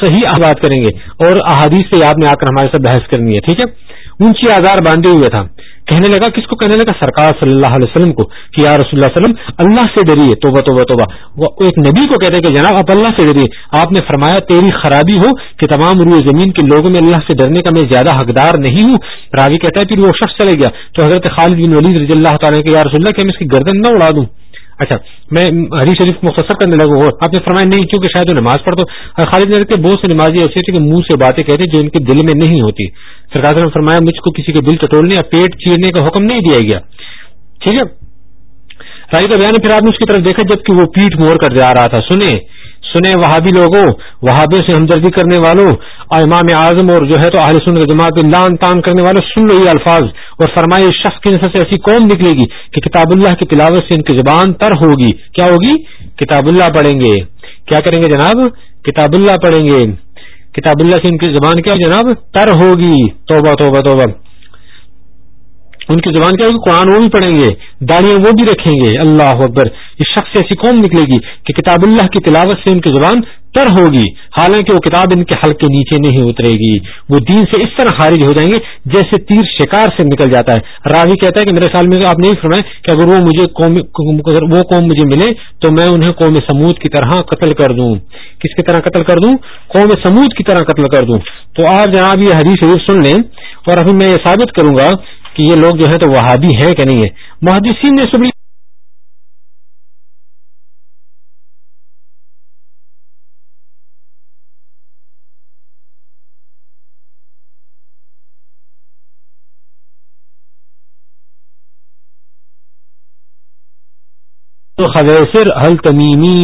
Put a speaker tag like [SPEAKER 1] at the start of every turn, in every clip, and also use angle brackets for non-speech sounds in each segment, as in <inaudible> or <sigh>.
[SPEAKER 1] صحیح آباد کریں گے اور احادیث سے آپ نے آ کر ہمارے ساتھ بحث کرنی ہے ٹھیک ہے اونچی آزار باندھے ہوئے تھا کہنے لگا کس کو کہنے لگا سرکار صلی اللہ علیہ وسلم کو کہ یا رسول اللہ وسلم اللہ سے ڈریے توبہ توبہ توبہ ایک نبی کو کہتے کہ جناب آپ اللہ سے ڈریے آپ نے فرمایا تیری خرابی ہو کہ تمام روئے زمین کے لوگوں میں اللہ سے ڈرنے کا میں زیادہ حقدار نہیں ہوں راوی کہتا ہے پھر وہ شخص چلے گیا تو حضرت خالد بن ولید رضی اللہ تعالیٰ کے کہ میں اس کی گردن نہ اڑا دوں اچھا میں حدیث شریف مختصر کرنے لگا آپ نے فرمایا نہیں کیونکہ شاید وہ نماز پڑھ دو اور خالد نظر کے بہت سے نمازیں ایسی منہ سے باتیں کہتے جو ان کے دل میں نہیں ہوتی سرکار نے فرمایا مجھ کو کسی کے دل ٹٹولنے یا پیٹ چیرنے کا حکم نہیں دیا گیا ٹھیک ہے کا بیان پھر آپ نے اس کی طرف دیکھا جبکہ وہ پیٹ موڑ کر جا رہا تھا سنیں سنے وہابی لوگوں سے ہمدردی کرنے والوں اور امام اعظم اور جو ہے تو اہل سن جماعت لان تان کرنے والوں سن لو یہ الفاظ اور فرمائے شخص کی نسل سے ایسی قوم نکلے گی کہ کتاب اللہ کی تلاوت سے ان کی زبان تر ہوگی کیا ہوگی کتاب اللہ پڑھیں گے کیا کریں گے جناب کتاب اللہ پڑھیں گے کتاب اللہ سے ان کی زبان کیا جناب تر ہوگی توبہ توبہ توبہ ان کی زبان کیا ہوگی قرآن وہ بھی پڑھیں گے داڑیاں وہ بھی رکھیں گے اللہ اکبر اس شخص سے ایسی قوم نکلے گی کہ کتاب اللہ کی تلاوت سے ان کی زبان تر ہوگی حالانکہ وہ کتاب ان کے حل کے نیچے نہیں اترے گی وہ دین سے اس طرح خارج ہو جائیں گے جیسے تیر شکار سے نکل جاتا ہے راوی کہتا ہے کہ میرے سال میں آپ نہیں فرمائیں کہ اگر وہ مجھے قوم مجھے ملے تو میں انہیں قوم سمود کی طرح قتل کر دوں کس کی طرح قتل کر دوں قوم سمود کی طرح قتل کر دوں تو آپ جناب یہ حدیث سن لیں اور ابھی میں یہ ثابت کروں گا کہ یہ لوگ جو ہے تو وہادی ہیں کہ نہیں ہے محدثین نے تو خبر حل تمیمی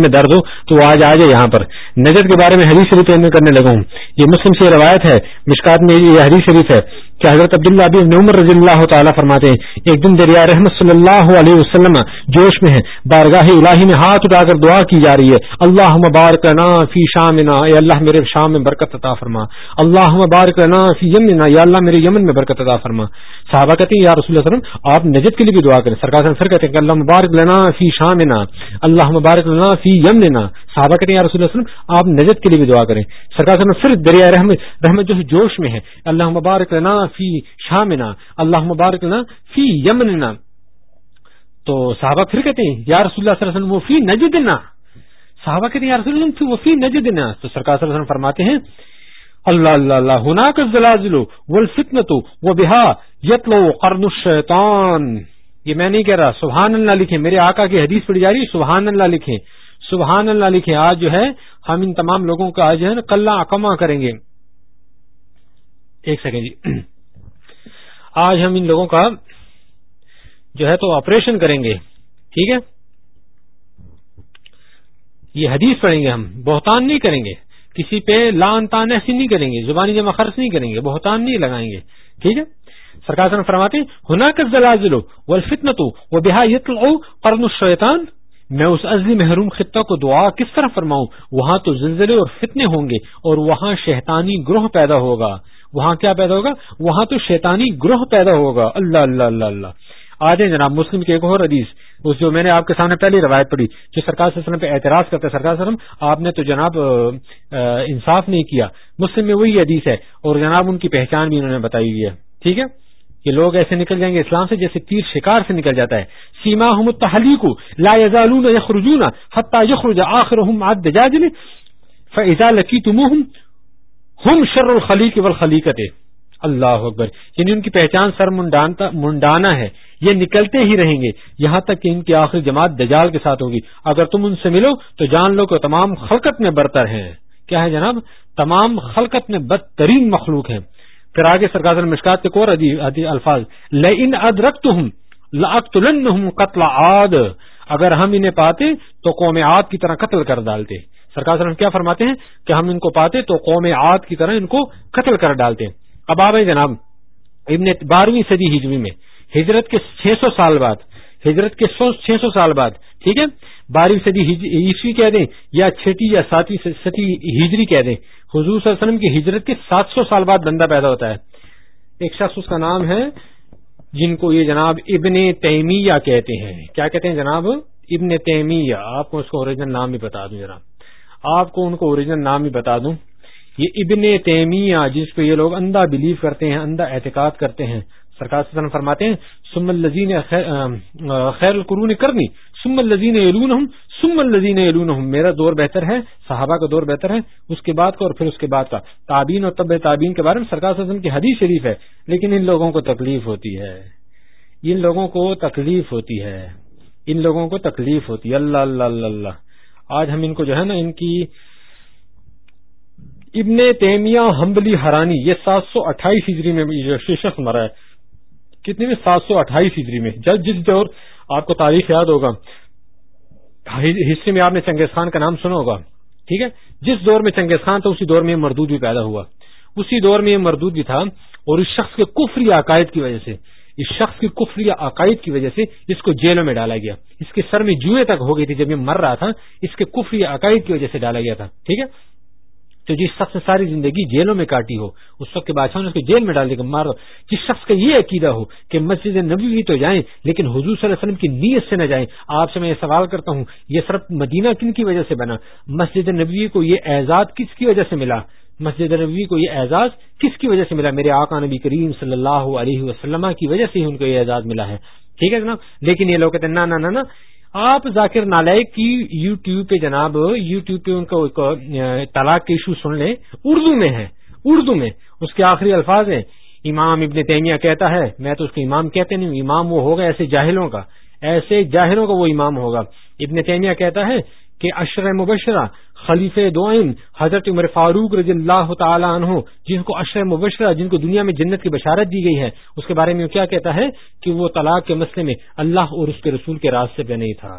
[SPEAKER 1] میں درد ہو تو وہ آج آ جائے یہاں پر نجر کے بارے میں حدیث شریف کرنے لگا ہوں یہ مسلم سے روایت ہے مشکات میں یہ حدیث شریف ہے کہ حضرت عبداللہ بن نعمر رضی اللہ تعالیٰ فرماتے ہیں ایک دن دریا رحمت صلی اللہ علیہ وسلم جوش میں ہے بارگاہ الہی میں ہاتھ اٹھا کر دعا کی جا رہی ہے اللہ مبارکنا فی شامنا اے اللہ میرے شام میں برکت عطا فرما اللہ مبارکنا فی یمنا یا اللہ میرے یمن میں برکت عطا فرما صحابہ کہتے ہیں یا رسول اللہ اللہ صلی علیہ وسلم آپ نجد کے لیے بھی دعا کریں سرکار سر کہتے ہیں کہ اللہ مبارک لنا فی شامنا اللہ مبارک لنا فی یمنا صحابہ کہتے ہیں یا رسول اللہ صلی اللہ علیہ وسلم آپ نجد کے لیے بھی دعا کریں سرکار صرف دریا رحمت رحمت جو جوش میں ہے اللہ مبارک لنا فی شامنا اللہ مبارک لنا فی یمننا تو صحابہ پھر کہتے ہیں یا رسول اللہ صلی اللہ علیہ وسلم وہ فی نجدنا صحابہ کہتے ہیں یا رسول اللہ صلی اللہ علیہ وسلم وہ فی نجدنا تو سرکار صلی اللہ علیہ وسلم فرماتے ہیں اللہ اللہ اللہ ہناک الزلازل والفتنت وبها يطلع قرن الشیطان یہ میں نہیں کہہ رہا سبحان اللہ لکھیں میرے آقا کی حدیث پڑھی جا رہی سبحان اللہ لکھیں سبحان اللہ لکھیں آج جو ہے ہم ان تمام لوگوں کا آج جو ہے نا اکما کریں گے ایک سیکنڈ جی آج ہم ان لوگوں کا جو ہے تو آپریشن کریں گے ٹھیک ہے یہ حدیث پڑھیں گے ہم بہتان نہیں کریں گے کسی پہ لان تان ایسی نہیں کریں گے زبانی جمع خرچ نہیں کریں گے بہتان نہیں لگائیں گے ٹھیک ہے سرکار طرف فرماتے ہونا کر فتن تو وہ بےت او قرن الشیطان میں اس عزلی محروم خطہ کو دعا کس طرح فرماؤں وہاں تو زلزلے اور فتنے ہوں گے اور وہاں شیطانی گروہ پیدا ہوگا وہاں کیا پیدا ہوگا وہاں تو شیطانی گروہ پیدا ہوگا اللہ اللہ اللہ اللہ آ جائیں جناب مسلم کے جو میں نے آپ کے سامنے پہلی روایت پڑھی جو سرکار صلی اللہ علیہ وسلم پہ اعتراض کرتا ہے سرکار وسلم آپ نے تو جناب انصاف نہیں کیا مسلم میں وہی حدیث ہے اور جناب ان کی پہچان بھی انہوں نے بتائی ہوئی ہے ٹھیک ہے یہ لوگ ایسے نکل جائیں گے اسلام سے جیسے تیر شکار سے نکل جاتا ہے سیما ہم لا ہوں تحلیک ہم شر الخلیق و خلیقت اللہ اکبر یعنی ان کی پہچان سر منڈانا ہے یہ نکلتے ہی رہیں گے یہاں تک کہ ان کی آخری جماعت دجال کے ساتھ ہوگی اگر تم ان سے ملو تو جان لو کہ تمام خلقت میں برتر ہیں کیا ہے جناب تمام خلقت میں بدترین مخلوق ہیں پھر آگے سرکار المشکات کے کور الفاظ ادرکت ہوں قتل عاد اگر ہم انہیں پاتے تو قوم عاد کی طرح قتل کر ڈالتے سرکار صلی اللہ علیہ وسلم کیا فرماتے ہیں کہ ہم ان کو پاتے تو قوم عاد کی طرح ان کو قتل کر ڈالتے ہیں اب آپ جناب ابن بارہویں صدی ہجوی میں ہجرت کے چھ سو سال بعد ہجرت کے چھ سو سال بعد ٹھیک ہے بارہویں صدی عیسوی کہہ دیں یا چھٹی یا ساتویں صدی ہجری کہہ دیں حضور صلی اللہ علیہ وسلم کی ہجرت کے سات سو سال بعد بندہ پیدا ہوتا ہے ایک شخص اس کا نام ہے جن کو یہ جناب ابن تیمیہ کہتے ہیں کیا کہتے ہیں جناب ابن تیمیہ آپ کو اس کا اوریجنل نام بھی بتا دوں جناب آپ کو ان کو اوریجنل نام ہی بتا دوں یہ ابن تیمیہ جس پہ یہ لوگ اندھا بلیو کرتے ہیں اندھا احتقاد کرتے ہیں سرکار سے فرماتے ہیں سم الزین خیر القرون کرنی سم الزین الزین علون سم علون میرا دور بہتر ہے صحابہ کا دور بہتر ہے اس کے بعد کا اور پھر اس کے بعد کا تعبین اور طب تعبین کے بارے میں سرکار سے کی حدیث شریف ہے لیکن ان لوگوں کو تکلیف ہوتی ہے ان لوگوں کو تکلیف ہوتی ہے ان لوگوں کو تکلیف ہوتی ہے اللہ اللہ اللہ اللہ آج ہم ان کو جو ہے نا ان کی ابن تیمیہ حمبلی ہرانی یہ سات سو اٹھائیس ہجری میں شخص مرا ہے کتنے میں سات سو اٹھائیس ہجری میں جب جس دور آپ کو تاریخ یاد ہوگا ہسٹری میں آپ نے چنگیز خان کا نام سنا ہوگا ٹھیک ہے جس دور میں چنگیز خان تھا اسی دور میں مردود بھی پیدا ہوا اسی دور میں یہ مردود بھی تھا اور اس شخص کے کفری عقائد کی وجہ سے اس شخص کی کفر یا عقائد کی وجہ سے اس کو جیلوں میں ڈالا گیا اس کے سر میں جوئے تک ہو گئی تھی جب یہ مر رہا تھا اس کے کفر یا عقائد کی وجہ سے ڈالا گیا تھا ٹھیک ہے تو جس شخص نے ساری زندگی جیلوں میں کاٹی ہو اس وقت کے بادشاہ نے اس کو جیل میں ڈال دیا مار جس شخص کا یہ عقیدہ ہو کہ مسجد نبوی تو جائیں لیکن حضور صلی اللہ علیہ وسلم کی نیت سے نہ جائیں آپ سے میں یہ سوال کرتا ہوں یہ صرف مدینہ کن کی وجہ سے بنا مسجد نبوی کو یہ اعزاز کس کی وجہ سے ملا مسجد نبوی کو یہ اعزاز کس کی وجہ سے ملا میرے آقا نبی کریم صلی اللہ علیہ وسلم کی وجہ سے ہی ان کو یہ اعزاز ملا ہے ٹھیک ہے جناب لیکن یہ لوگ کہتے ہیں نا نا نا آپ ذاکر نالائک کی یو ٹیوب پہ جناب یو ٹیوب پہ ان کو طلاق کے ایشو سن لیں اردو میں ہے اردو میں اس کے آخری الفاظ ہیں امام ابن تیمیہ کہتا ہے میں تو اس کو امام کہتے نہیں امام وہ ہوگا ایسے جاہلوں کا ایسے جاہلوں کا وہ امام ہوگا ابن تیمیہ کہتا ہے کہ اشر مبشرہ خلیف دعائن حضرت عمر فاروق رضی اللہ تعالیٰ عنہ جن کو اشر مبشرہ جن کو دنیا میں جنت کی بشارت دی گئی ہے اس کے بارے میں کیا کہتا ہے کہ وہ طلاق کے مسئلے میں اللہ اور اس کے رسول کے راستے پہ نہیں تھا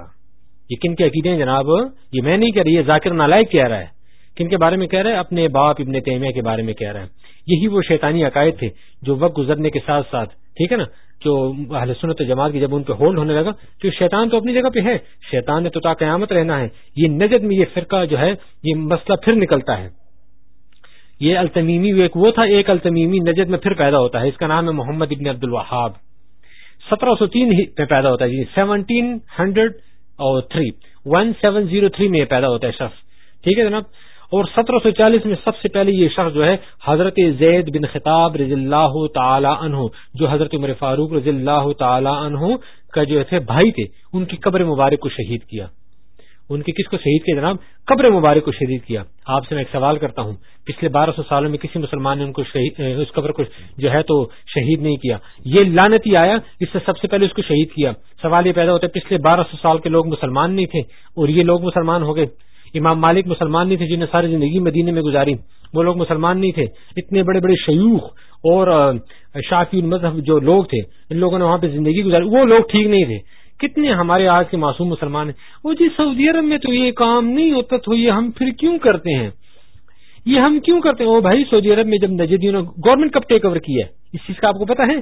[SPEAKER 1] یہ کن کے عقیدے ہیں جناب یہ میں نہیں کہہ رہی یہ ذاکر نالائک کہہ رہا ہے کن کے بارے میں کہہ رہا ہے اپنے باپ ابن تیمیہ کے بارے میں کہہ رہا ہے یہی وہ شیطانی عقائد تھے جو وقت گزرنے کے ساتھ ساتھ ٹھیک ہے نا جو اہل سنت جماعت کی جب ان کے ہولڈ ہونے لگا تو شیطان تو اپنی جگہ پہ ہے شیطان نے تو تا قیامت رہنا ہے یہ نجد میں یہ فرقہ جو ہے یہ مسئلہ پھر نکلتا ہے یہ التمیمی ایک وہ تھا ایک التمیمی نجد میں پھر پیدا ہوتا ہے اس کا نام ہے محمد ابن عبد الوہاب سترہ سو تین میں پیدا ہوتا ہے یعنی سیونٹین ہنڈریڈ اور three one seven zero three میں پیدا ہوتا ہے شخص ٹھیک ہے جناب اور سترہ سو چالیس میں سب سے پہلے یہ شخص جو ہے حضرت زید بن خطاب رضی اللہ تعالی عنہ جو حضرت عمر فاروق رضی اللہ تعالی عنہ کا جو تھے تھے بھائی ان کی قبر مبارک کو شہید کیا ان کی کس کو شہید کیا جناب قبر مبارک کو شہید کیا آپ سے میں ایک سوال کرتا ہوں پچھلے بارہ سو سالوں میں کسی مسلمان نے ان کو کو شہید اس قبر جو ہے تو شہید نہیں کیا یہ لانتی آیا اس سے سب سے پہلے اس کو شہید کیا سوال یہ پیدا ہوتا ہے پچھلے بارہ سو سال کے لوگ مسلمان نہیں تھے اور یہ لوگ مسلمان ہو گئے امام مالک مسلمان نہیں تھے جنہیں ساری زندگی مدینے میں گزاری وہ لوگ مسلمان نہیں تھے اتنے بڑے بڑے شیوخ اور شافی مذہب جو لوگ تھے ان لوگوں نے وہاں پہ زندگی گزاری وہ لوگ ٹھیک نہیں تھے کتنے ہمارے آج کے معصوم مسلمان ہیں وہ جی سعودی عرب میں تو یہ کام نہیں ہوتا تو یہ ہم پھر کیوں کرتے ہیں یہ ہم کیوں کرتے ہیں وہ بھائی سعودی عرب میں جب نجدیوں نے گورنمنٹ کب ٹیک اوور کیا ہے اس چیز کا آپ کو پتا ہے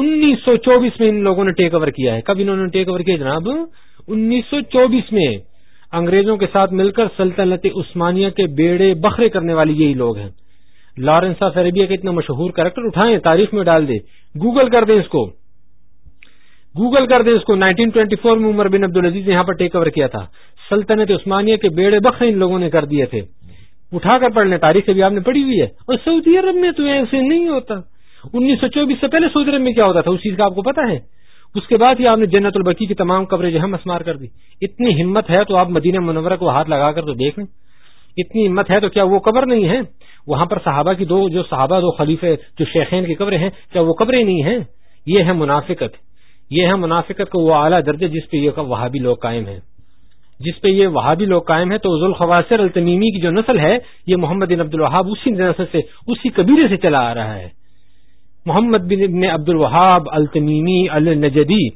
[SPEAKER 1] انیس سو چوبیس میں ان لوگوں نے ٹیک اوور کیا ہے کب انہوں نے ٹیک اوور کیا جناب انیس سو چوبیس میں انگریزوں کے ساتھ مل کر سلطنت عثمانیہ کے بیڑے بکھرے کرنے والے یہی لوگ ہیں لارنس آف عربیہ کا اتنا مشہور کریکٹر اٹھائیں تاریخ میں ڈال دیں گوگل کر دیں اس کو گوگل کر دیں اس کو میں عمر بن عبد العزیز نے یہاں پر ٹیک اوور کیا تھا سلطنت عثمانیہ کے بیڑے بکھرے ان لوگوں نے کر دیے تھے اٹھا کر پڑھ لیں تاریخ بھی آپ نے پڑھی ہوئی ہے اور سعودی عرب میں تو ایسے نہیں ہوتا انیس سو چوبیس سے پہلے سعودی عرب میں کیا ہوتا تھا اس چیز کا آپ کو پتا ہے اس کے بعد ہی آپ نے جنت البقی کی تمام قبریں جو ہے مسمار کر دی اتنی ہمت ہے تو آپ مدینہ منورہ کو ہاتھ لگا کر تو دیکھ لیں اتنی ہمت ہے تو کیا وہ قبر نہیں ہے وہاں پر صحابہ کی دو جو صحابہ دو خلیفے جو شیخین کی قبریں ہیں کیا وہ قبریں نہیں ہیں یہ ہے منافقت یہ ہے منافقت کا وہ اعلیٰ درجہ جس پہ یہ وہابی لوگ قائم ہیں جس پہ یہ وہابی لوگ قائم ہیں تو حضو خواصر التمیمی کی جو نسل ہے یہ محمد بن عبد الحاب اسی نسل سے اسی قبیلے سے چلا آ رہا ہے محمد بن ابن عبد الوہاب التمیمی النجدی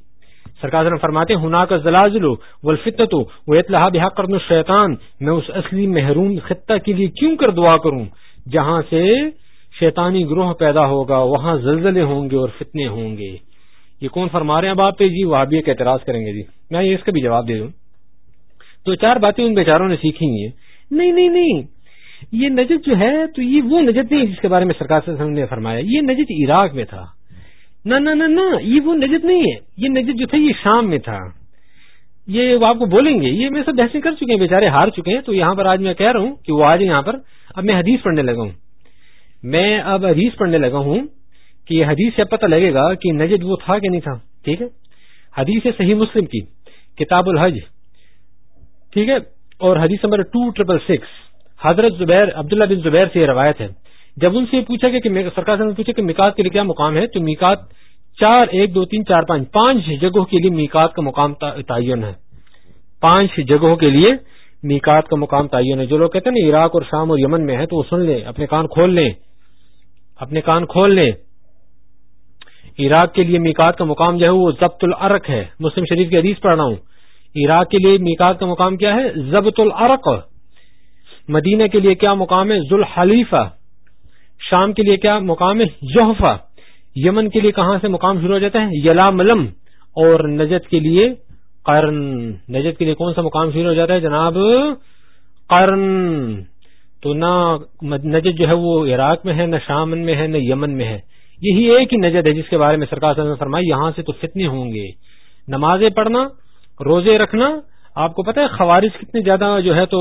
[SPEAKER 1] سرکار فرماتے ہوں کا زلازل لو و الفطت و اطلاحہ بحق کر میں اس اصلی محروم خطہ کے لیے کیوں کر دعا کروں جہاں سے شیطانی گروہ پیدا ہوگا وہاں زلزلے ہوں گے اور فتنے ہوں گے یہ کون فرما رہے ہیں اب آپ جی وہ ابھی اعتراض کریں گے جی میں اس کا بھی جواب دے دوں تو چار باتیں ان بیچاروں نے سیکھی ہیں نہیں نہیں نہیں یہ نجد جو ہے تو یہ وہ نجد نہیں جس کے بارے میں سرکار صلی نے فرمایا یہ نجد عراق میں تھا نہ نہ نہ یہ وہ نجد نہیں ہے یہ نجد جو تھا یہ شام میں تھا یہ وہ آپ کو بولیں گے یہ میرے سب بحثیں کر چکے ہیں بیچارے ہار چکے ہیں تو یہاں پر آج میں کہہ رہا ہوں کہ وہ آج یہاں پر اب میں حدیث پڑھنے لگا ہوں میں اب حدیث پڑھنے لگا ہوں کہ حدیث سے پتہ لگے گا کہ نجد وہ تھا کہ نہیں تھا ٹھیک ہے حدیث ہے صحیح مسلم کی کتاب الحج ٹھیک ہے اور حدیث نمبر ٹو ٹریپل سکس حضرت زبیر عبداللہ بن زبیر سے یہ روایت ہے جب ان سے پوچھا گیا کہ سرکار سے میکات کے لیے کیا مقام ہے تو میکات چار ایک دو تین چار پانچ پانچ جگہوں کے لیے میکات کا مقام تعین ہے پانچ جگہوں کے لیے میکات کا مقام تعین ہے جو لوگ کہتے ہیں نا عراق اور شام اور یمن میں ہے تو وہ سن لیں اپنے کان کھول لیں اپنے کان کھول لیں عراق کے لیے میکات کا مقام جو ہے وہ ضبط العرق ہے مسلم شریف کی حدیث پڑھ رہا ہوں عراق کے لیے میکات کا مقام کیا ہے ضبط العرق مدینہ کے لیے کیا مقام ہے ذوالحلیفہ شام کے لیے کیا مقام ہے یوفا یمن کے لیے کہاں سے مقام شروع ہو جاتا ہے یلا ملم اور نجد کے لیے قرن نجد کے لیے کون سا مقام شروع ہو جاتا ہے جناب قرن تو نہ نجد جو ہے وہ عراق میں ہے نہ شام میں ہے نہ یمن میں ہے یہی ایک ہی نجد ہے جس کے بارے میں سرکار فرمائی یہاں سے تو فتنے ہوں گے نمازیں پڑھنا روزے رکھنا آپ کو پتہ ہے خوارج کتنے زیادہ جو ہے تو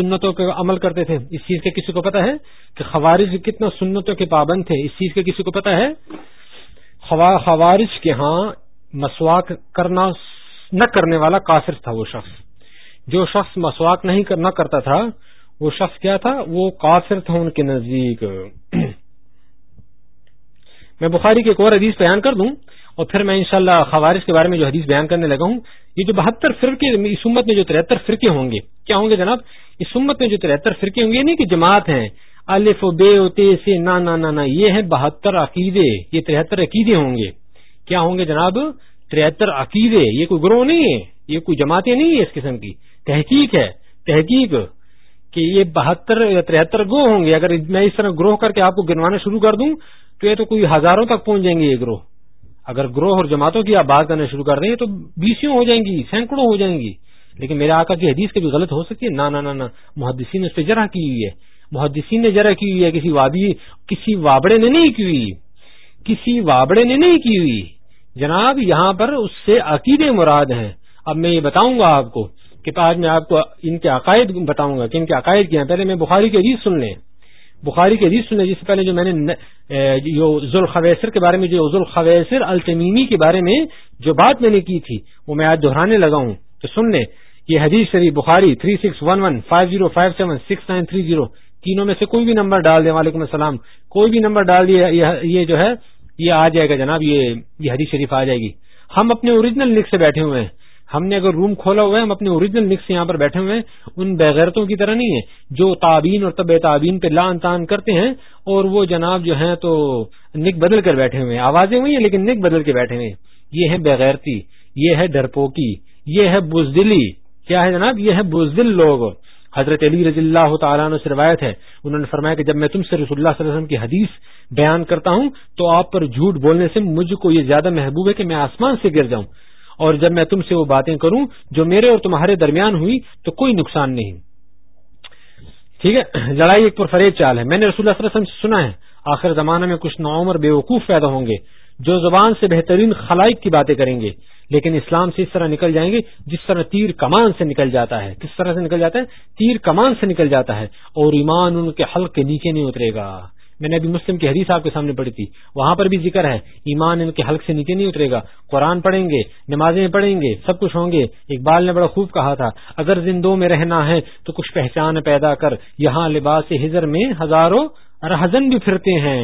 [SPEAKER 1] سنتوں کے عمل کرتے تھے اس چیز کے کسی کو پتا ہے کہ خوارج کتنا سنتوں کے پابند تھے اس چیز کے کسی کو پتا ہے خوارج کے ہاں مسواک کرنا نہ کرنے والا کافر تھا وہ شخص جو شخص مسواک نہیں کرنا کرتا تھا وہ شخص کیا تھا وہ کافر تھا ان کے نزدیک میں بخاری کی ایک اور حدیث بیان کر دوں اور پھر میں انشاءاللہ شاء کے بارے میں جو حدیث بیان کرنے لگا ہوں یہ جو بہتر فرقے اس امت میں جو ترہتر فرقے ہوں گے کیا ہوں گے جناب اس امت میں جو ترہتر فرقے ہوں گے نہیں کہ جماعت ہیں الف و بے و تے سے نا نا نا نا یہ ہیں بہتر عقیدے یہ ترہتر عقیدے ہوں گے کیا ہوں گے جناب ترہتر عقیدے یہ کوئی گروہ نہیں ہے یہ کوئی جماعتیں نہیں ہے اس قسم کی تحقیق ہے تحقیق کہ یہ بہتر یا ترہتر گروہ ہوں گے اگر میں اس طرح گروہ کر کے آپ کو گنوانا شروع کر دوں تو یہ تو کوئی ہزاروں تک پہنچ جائیں گے یہ گروہ اگر گروہ اور جماعتوں کی آپ بات کرنا شروع کر دیں تو بیسوں ہو جائیں گی سینکڑوں ہو جائیں گی لیکن میرے آقا کی حدیث کبھی غلط ہو سکتی ہے نہ نہ محدثین نے اس پہ جرح کی ہوئی ہے محدثین نے جرح کی ہوئی ہے کسی کسی وابڑے نے نہیں کی ہوئی کسی وابڑے نے نہیں کی ہوئی جناب یہاں پر اس سے عقیدے مراد ہیں اب میں یہ بتاؤں گا آپ کو کہ آج میں آپ کو ان کے عقائد بتاؤں گا کہ ان کے عقائد کیا ہیں پہلے میں بخاری کی حدیث سن لیں بخاری کی سن لیں جس سے پہلے جو میں نے جو عظو کے بارے میں جو ذوالخویسر التمیمی کے بارے میں جو بات میں نے کی تھی وہ میں آج دہرانے لگا ہوں تو سن لیں یہ حدیث شریف Bukhari three six one one five zero five seven six nine three zero تینوں میں سے کوئی بھی نمبر ڈال دیں وعلیکم السلام کوئی بھی نمبر ڈال دیا یہ جو ہے یہ آ جائے گا جناب یہ یہ حدیث شریف آ جائے گی ہم اپنے اوریجنل لکھ سے بیٹھے ہوئے ہیں ہم نے اگر روم کھولا ہوا ہے ہم اپنے اوریجنل لکھ سے یہاں پر بیٹھے ہوئے ہیں ان بغیرتوں کی طرح نہیں ہے جو تعبین اور طب تعبین پہ لان تان کرتے ہیں اور وہ جناب جو ہیں تو نک بدل کر بیٹھے ہوئے ہیں آوازیں ہوئی ہیں لیکن نک بدل کے بیٹھے ہوئے ہیں یہ ہے بغیرتی یہ ہے ڈرپوکی یہ ہے بزدلی کیا ہے جناب یہ ہے بزدل لوگ حضرت علی رضی اللہ تعالیٰ نے روایت ہے انہوں نے فرمایا کہ جب میں تم سے رسول اللہ صلی اللہ علیہ وسلم کی حدیث بیان کرتا ہوں تو آپ پر جھوٹ بولنے سے مجھ کو یہ زیادہ محبوب ہے کہ میں آسمان سے گر جاؤں اور جب میں تم سے وہ باتیں کروں جو میرے اور تمہارے درمیان ہوئی تو کوئی نقصان نہیں ٹھیک ہے لڑائی ایک پر فریب چال ہے میں نے رسول اللہ صلی اللہ علیہ وسلم سے سنا ہے آخر زمانہ میں کچھ نوعمر بے وقوف پیدا ہوں گے جو زبان سے بہترین خلائق کی باتیں کریں گے لیکن اسلام سے اس طرح نکل جائیں گے جس طرح تیر کمان سے نکل جاتا ہے کس طرح سے نکل جاتا ہے تیر کمان سے نکل جاتا ہے اور ایمان ان کے حلق کے نیچے نہیں اترے گا میں نے ابھی مسلم کی حدیث آپ کے سامنے پڑھی تھی وہاں پر بھی ذکر ہے ایمان ان کے حلق سے نیچے نہیں اترے گا قرآن پڑھیں گے نمازیں پڑھیں گے سب کچھ ہوں گے اقبال نے بڑا خوب کہا تھا اگر زندوں میں رہنا ہے تو کچھ پہچان پیدا کر یہاں لباس ہزر میں ہزاروں رہزن بھی پھرتے ہیں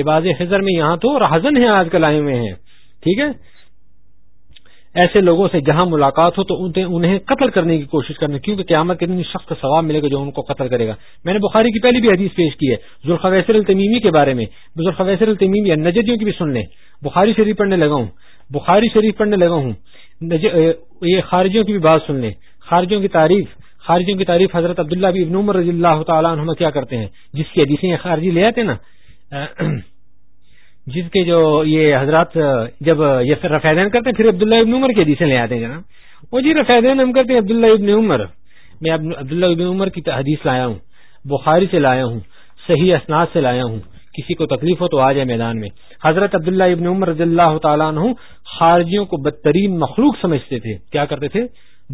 [SPEAKER 1] لباس ہزر میں یہاں تو رہزن ہے آج کل آئے ہوئے ہیں ٹھیک ہے ایسے لوگوں سے جہاں ملاقات ہو تو انہیں قتل کرنے کی کوشش کرنے کیونکہ قیامت کے دن سخت ثواب ملے گا جو ان کو قتل کرے گا میں نے بخاری کی پہلی بھی حدیث پیش کی ہے التمیمی کے بارے میں ذوالخویسر التمیمی یا نجدیوں کی بھی سن لیں بخاری شریف پڑھنے لگا ہوں بخاری شریف پڑھنے لگا ہوں یہ خارجیوں کی بھی بات سن لیں خارجیوں کی تعریف خارجیوں کی تعریف حضرت عبداللہ بھی ابن عمر رضی اللہ تعالیٰ عنہ کیا کرتے ہیں جس کی حدیثیں خارجی لے آتے نا جس کے جو یہ حضرات جب یہ رفیدین کرتے ہیں پھر عبداللہ ابن عمر کی حدیثیں لے آتے ہیں جناب وہ جی رفیدین ہم کرتے ہیں عبداللہ ابن عمر میں عبداللہ ابن عمر کی حدیث لایا ہوں بخاری سے لایا ہوں صحیح اسناد سے لایا ہوں کسی کو تکلیف ہو تو آ جائے میدان میں حضرت عبداللہ ابن عمر رضی اللہ تعالیٰ عنہ خارجیوں کو بدترین مخلوق سمجھتے تھے کیا کرتے تھے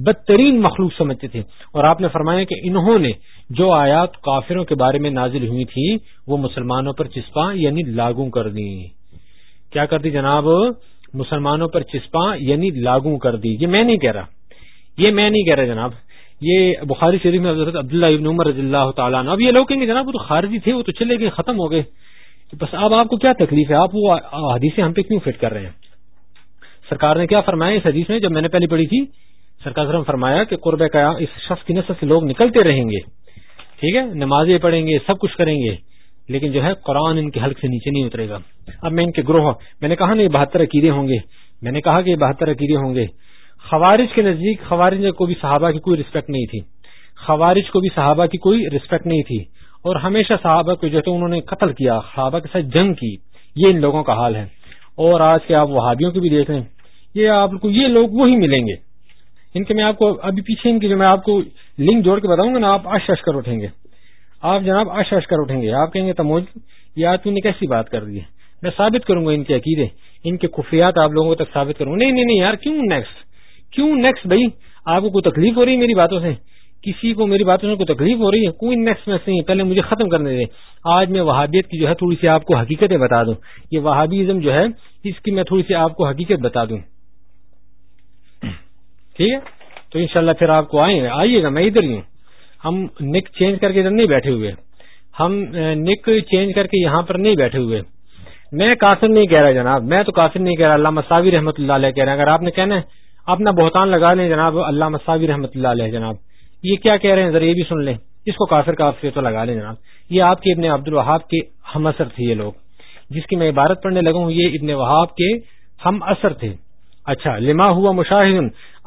[SPEAKER 1] بدترین مخلوق سمجھتے تھے اور آپ نے فرمایا کہ انہوں نے جو آیات کافروں کے بارے میں نازل ہوئی تھی وہ مسلمانوں پر چسپاں یعنی لاگو کر دی کیا کر دی جناب مسلمانوں پر چسپاں یعنی لاگو کر دی یہ میں نہیں کہہ رہا یہ میں نہیں کہہ رہا جناب یہ بخاری شریف میں حضرت عبداللہ ابن عمر رضی اللہ تعالیٰ اب یہ لوگ کہیں گے جناب وہ تو خارجی تھے وہ تو چلے گئے ختم ہو گئے بس اب آپ کو کیا تکلیف ہے آپ وہ حدیثیں ہم پہ کیوں فٹ کر رہے ہیں سرکار نے کیا فرمایا اس حدیث میں جب میں نے پہلی پڑھی تھی سرکار نے فرمایا کہ قرب کا اس شخص کی نسل سے لوگ نکلتے رہیں گے ٹھیک ہے نمازیں پڑھیں گے سب کچھ کریں گے لیکن جو ہے قرآن ان کے حلق سے نیچے نہیں اترے گا اب میں ان کے گروہ میں نے کہا نا یہ بہتر عقیدے ہوں گے میں نے کہا کہ یہ بہتر عقیدے ہوں گے خوارج کے نزدیک خوارج کو بھی صحابہ کی کوئی رسپیکٹ نہیں تھی خوارج کو بھی صحابہ کی کوئی رسپیکٹ نہیں تھی اور ہمیشہ صحابہ کو جو ہے انہوں نے قتل کیا صحابہ کے ساتھ جنگ کی یہ ان لوگوں کا حال ہے اور آج کے آپ وہابیوں کی بھی دیکھ لیں یہ آپ کو یہ لوگ وہی ملیں گے ان کے میں آپ کو ابھی پیچھے ان کی جو میں آپ کو لنک جوڑ کے بتاؤں گا نا آپ کر اٹھیں گے آپ جناب کر اٹھیں گے آپ کہیں گے تموج یاد تم نے کیسی بات کر دی ہے میں ثابت کروں گا ان کے عقیدے ان کے خفیات آپ لوگوں تک ثابت کروں گا نہیں نہیں یار کیوں کیوں نیکسٹ بھائی آپ کو کوئی تکلیف ہو رہی ہے میری باتوں سے کسی کو میری باتوں سے کوئی تکلیف ہو رہی ہے کوئی نیکسٹ میں سے پہلے مجھے ختم کرنے دیں آج میں وہابیت کی جو ہے تھوڑی سی آپ کو حقیقتیں بتا دوں یہ وہابیزم جو ہے اس کی میں تھوڑی سی آپ کو حقیقت بتا دوں ٹھیک ہے تو انشاءاللہ پھر آپ کو آئیں گے آئیے گا میں ادھر ہی ہوں ہم نک چینج کر کے ادھر نہیں بیٹھے ہوئے ہم نک چینج کر کے یہاں پر نہیں بیٹھے ہوئے میں کافر نہیں کہہ رہا جناب میں تو کافر نہیں کہہ رہا اللہ مساوی رحمۃ اللہ علیہ کہہ رہے ہیں اگر آپ نے کہنا ہے اپنا بہتان لگا لیں جناب اللہ مساوی رحمۃ اللہ علیہ جناب یہ کیا کہہ رہے ہیں ذریعے بھی سن لیں اس کو کافر کا تو لگا لیں جناب یہ آپ کے ابن عبد الوہاب کے ہم اثر تھے یہ لوگ جس کی میں پڑھنے لگا لگوں یہ ابن وہاب کے ہم اثر تھے اچھا لما ہوا Mushahid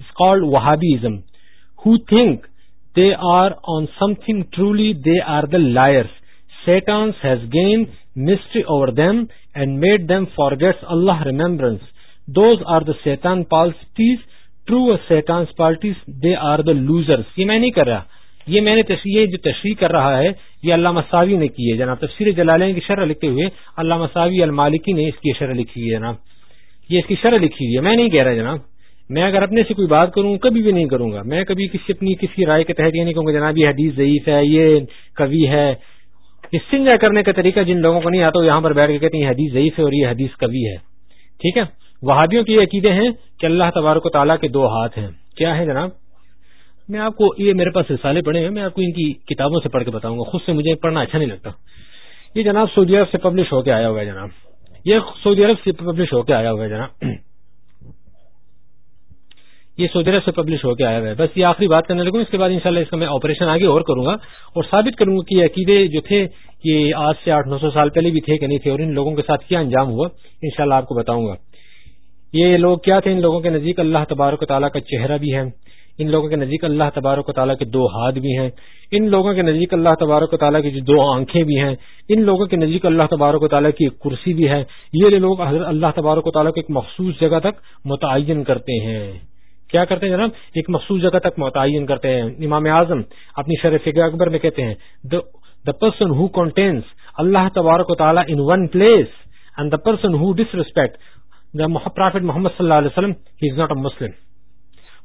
[SPEAKER 1] is called Wahhabism, who think they are on something truly they are the liars. Satan has gained mystery over them and made them forget Allah remembrance. Those are the Satan palsities, true Satan's parties, they are the losers. یہ میں نہیں کر رہا یہ میں نے تشریح جو تشریح کر رہا ہے یہ اللہ مساوی نے کی ہے جناب تفسیر جلالین کی شرح لکھتے ہوئے اللہ مساوی المالکی نے اس کی شرح لکھی ہے جناب یہ اس کی شرح لکھی ہوئی ہے میں نہیں کہہ رہا جناب میں اگر اپنے سے کوئی بات کروں کبھی بھی نہیں کروں گا میں کبھی کسی اپنی کسی رائے کے تحت یہ نہیں کہوں گا جناب یہ حدیث ضعیف ہے یہ کبھی ہے استنجا کرنے کا طریقہ جن لوگوں کو نہیں آتا یہاں پر بیٹھ کے کہتے ہیں یہ حدیث ضعیف ہے اور یہ حدیث کبھی ہے ٹھیک ہے وہادیوں کے یہ عقیدے ہیں کہ اللہ تبارک و تعالیٰ کے دو ہاتھ ہیں کیا ہے جناب میں آپ کو یہ میرے پاس رسالے پڑھے ہیں میں آپ کو ان کی کتابوں سے پڑھ کے بتاؤں گا خود سے مجھے پڑھنا اچھا نہیں لگتا یہ جناب سعودی عرب سے پبلش ہو کے آیا ہوا ہے جناب یہ سعودی عرب سے پبلش ہو کے آیا ہوا ہے جناب یہ عرب سے پبلش ہو کے آیا ہوا ہے بس یہ آخری بات کرنے لگوں اس کے بعد انشاءاللہ اس کا میں آپریشن آگے اور کروں گا اور ثابت کروں گا کہ یہ عقیدے جو تھے یہ آج سے آٹھ نو سو سال پہلے بھی تھے کہ نہیں تھے اور ان لوگوں کے ساتھ کیا انجام ہوا انشاءاللہ شاء آپ کو بتاؤں گا یہ لوگ کیا تھے ان لوگوں کے نزدیک اللہ تبارک و تعالیٰ کا چہرہ بھی ہے ان لوگوں کے نزدیک اللہ تبارک و تعالیٰ کے دو ہاتھ بھی ہیں ان لوگوں کے نزدیک اللہ تبارک و تعالیٰ کی دو آنکھیں بھی ہیں ان لوگوں کے نزدیک اللہ تبارک و تعالیٰ کی ایک کرسی بھی ہے یہ لوگ اللہ تبارک و تعالیٰ کو ایک مخصوص جگہ تک متعین کرتے ہیں کیا کرتے ہیں جناب ایک مخصوص جگہ تک متعین کرتے ہیں امام اعظم اپنی فکر اکبر میں کہتے ہیں دا پرسن ہو اللہ تبارک و تعالیٰ in one place and the the person who disrespect prophet محمد صلی اللہ علیہ وسلم ہی از ناٹ اے مسلم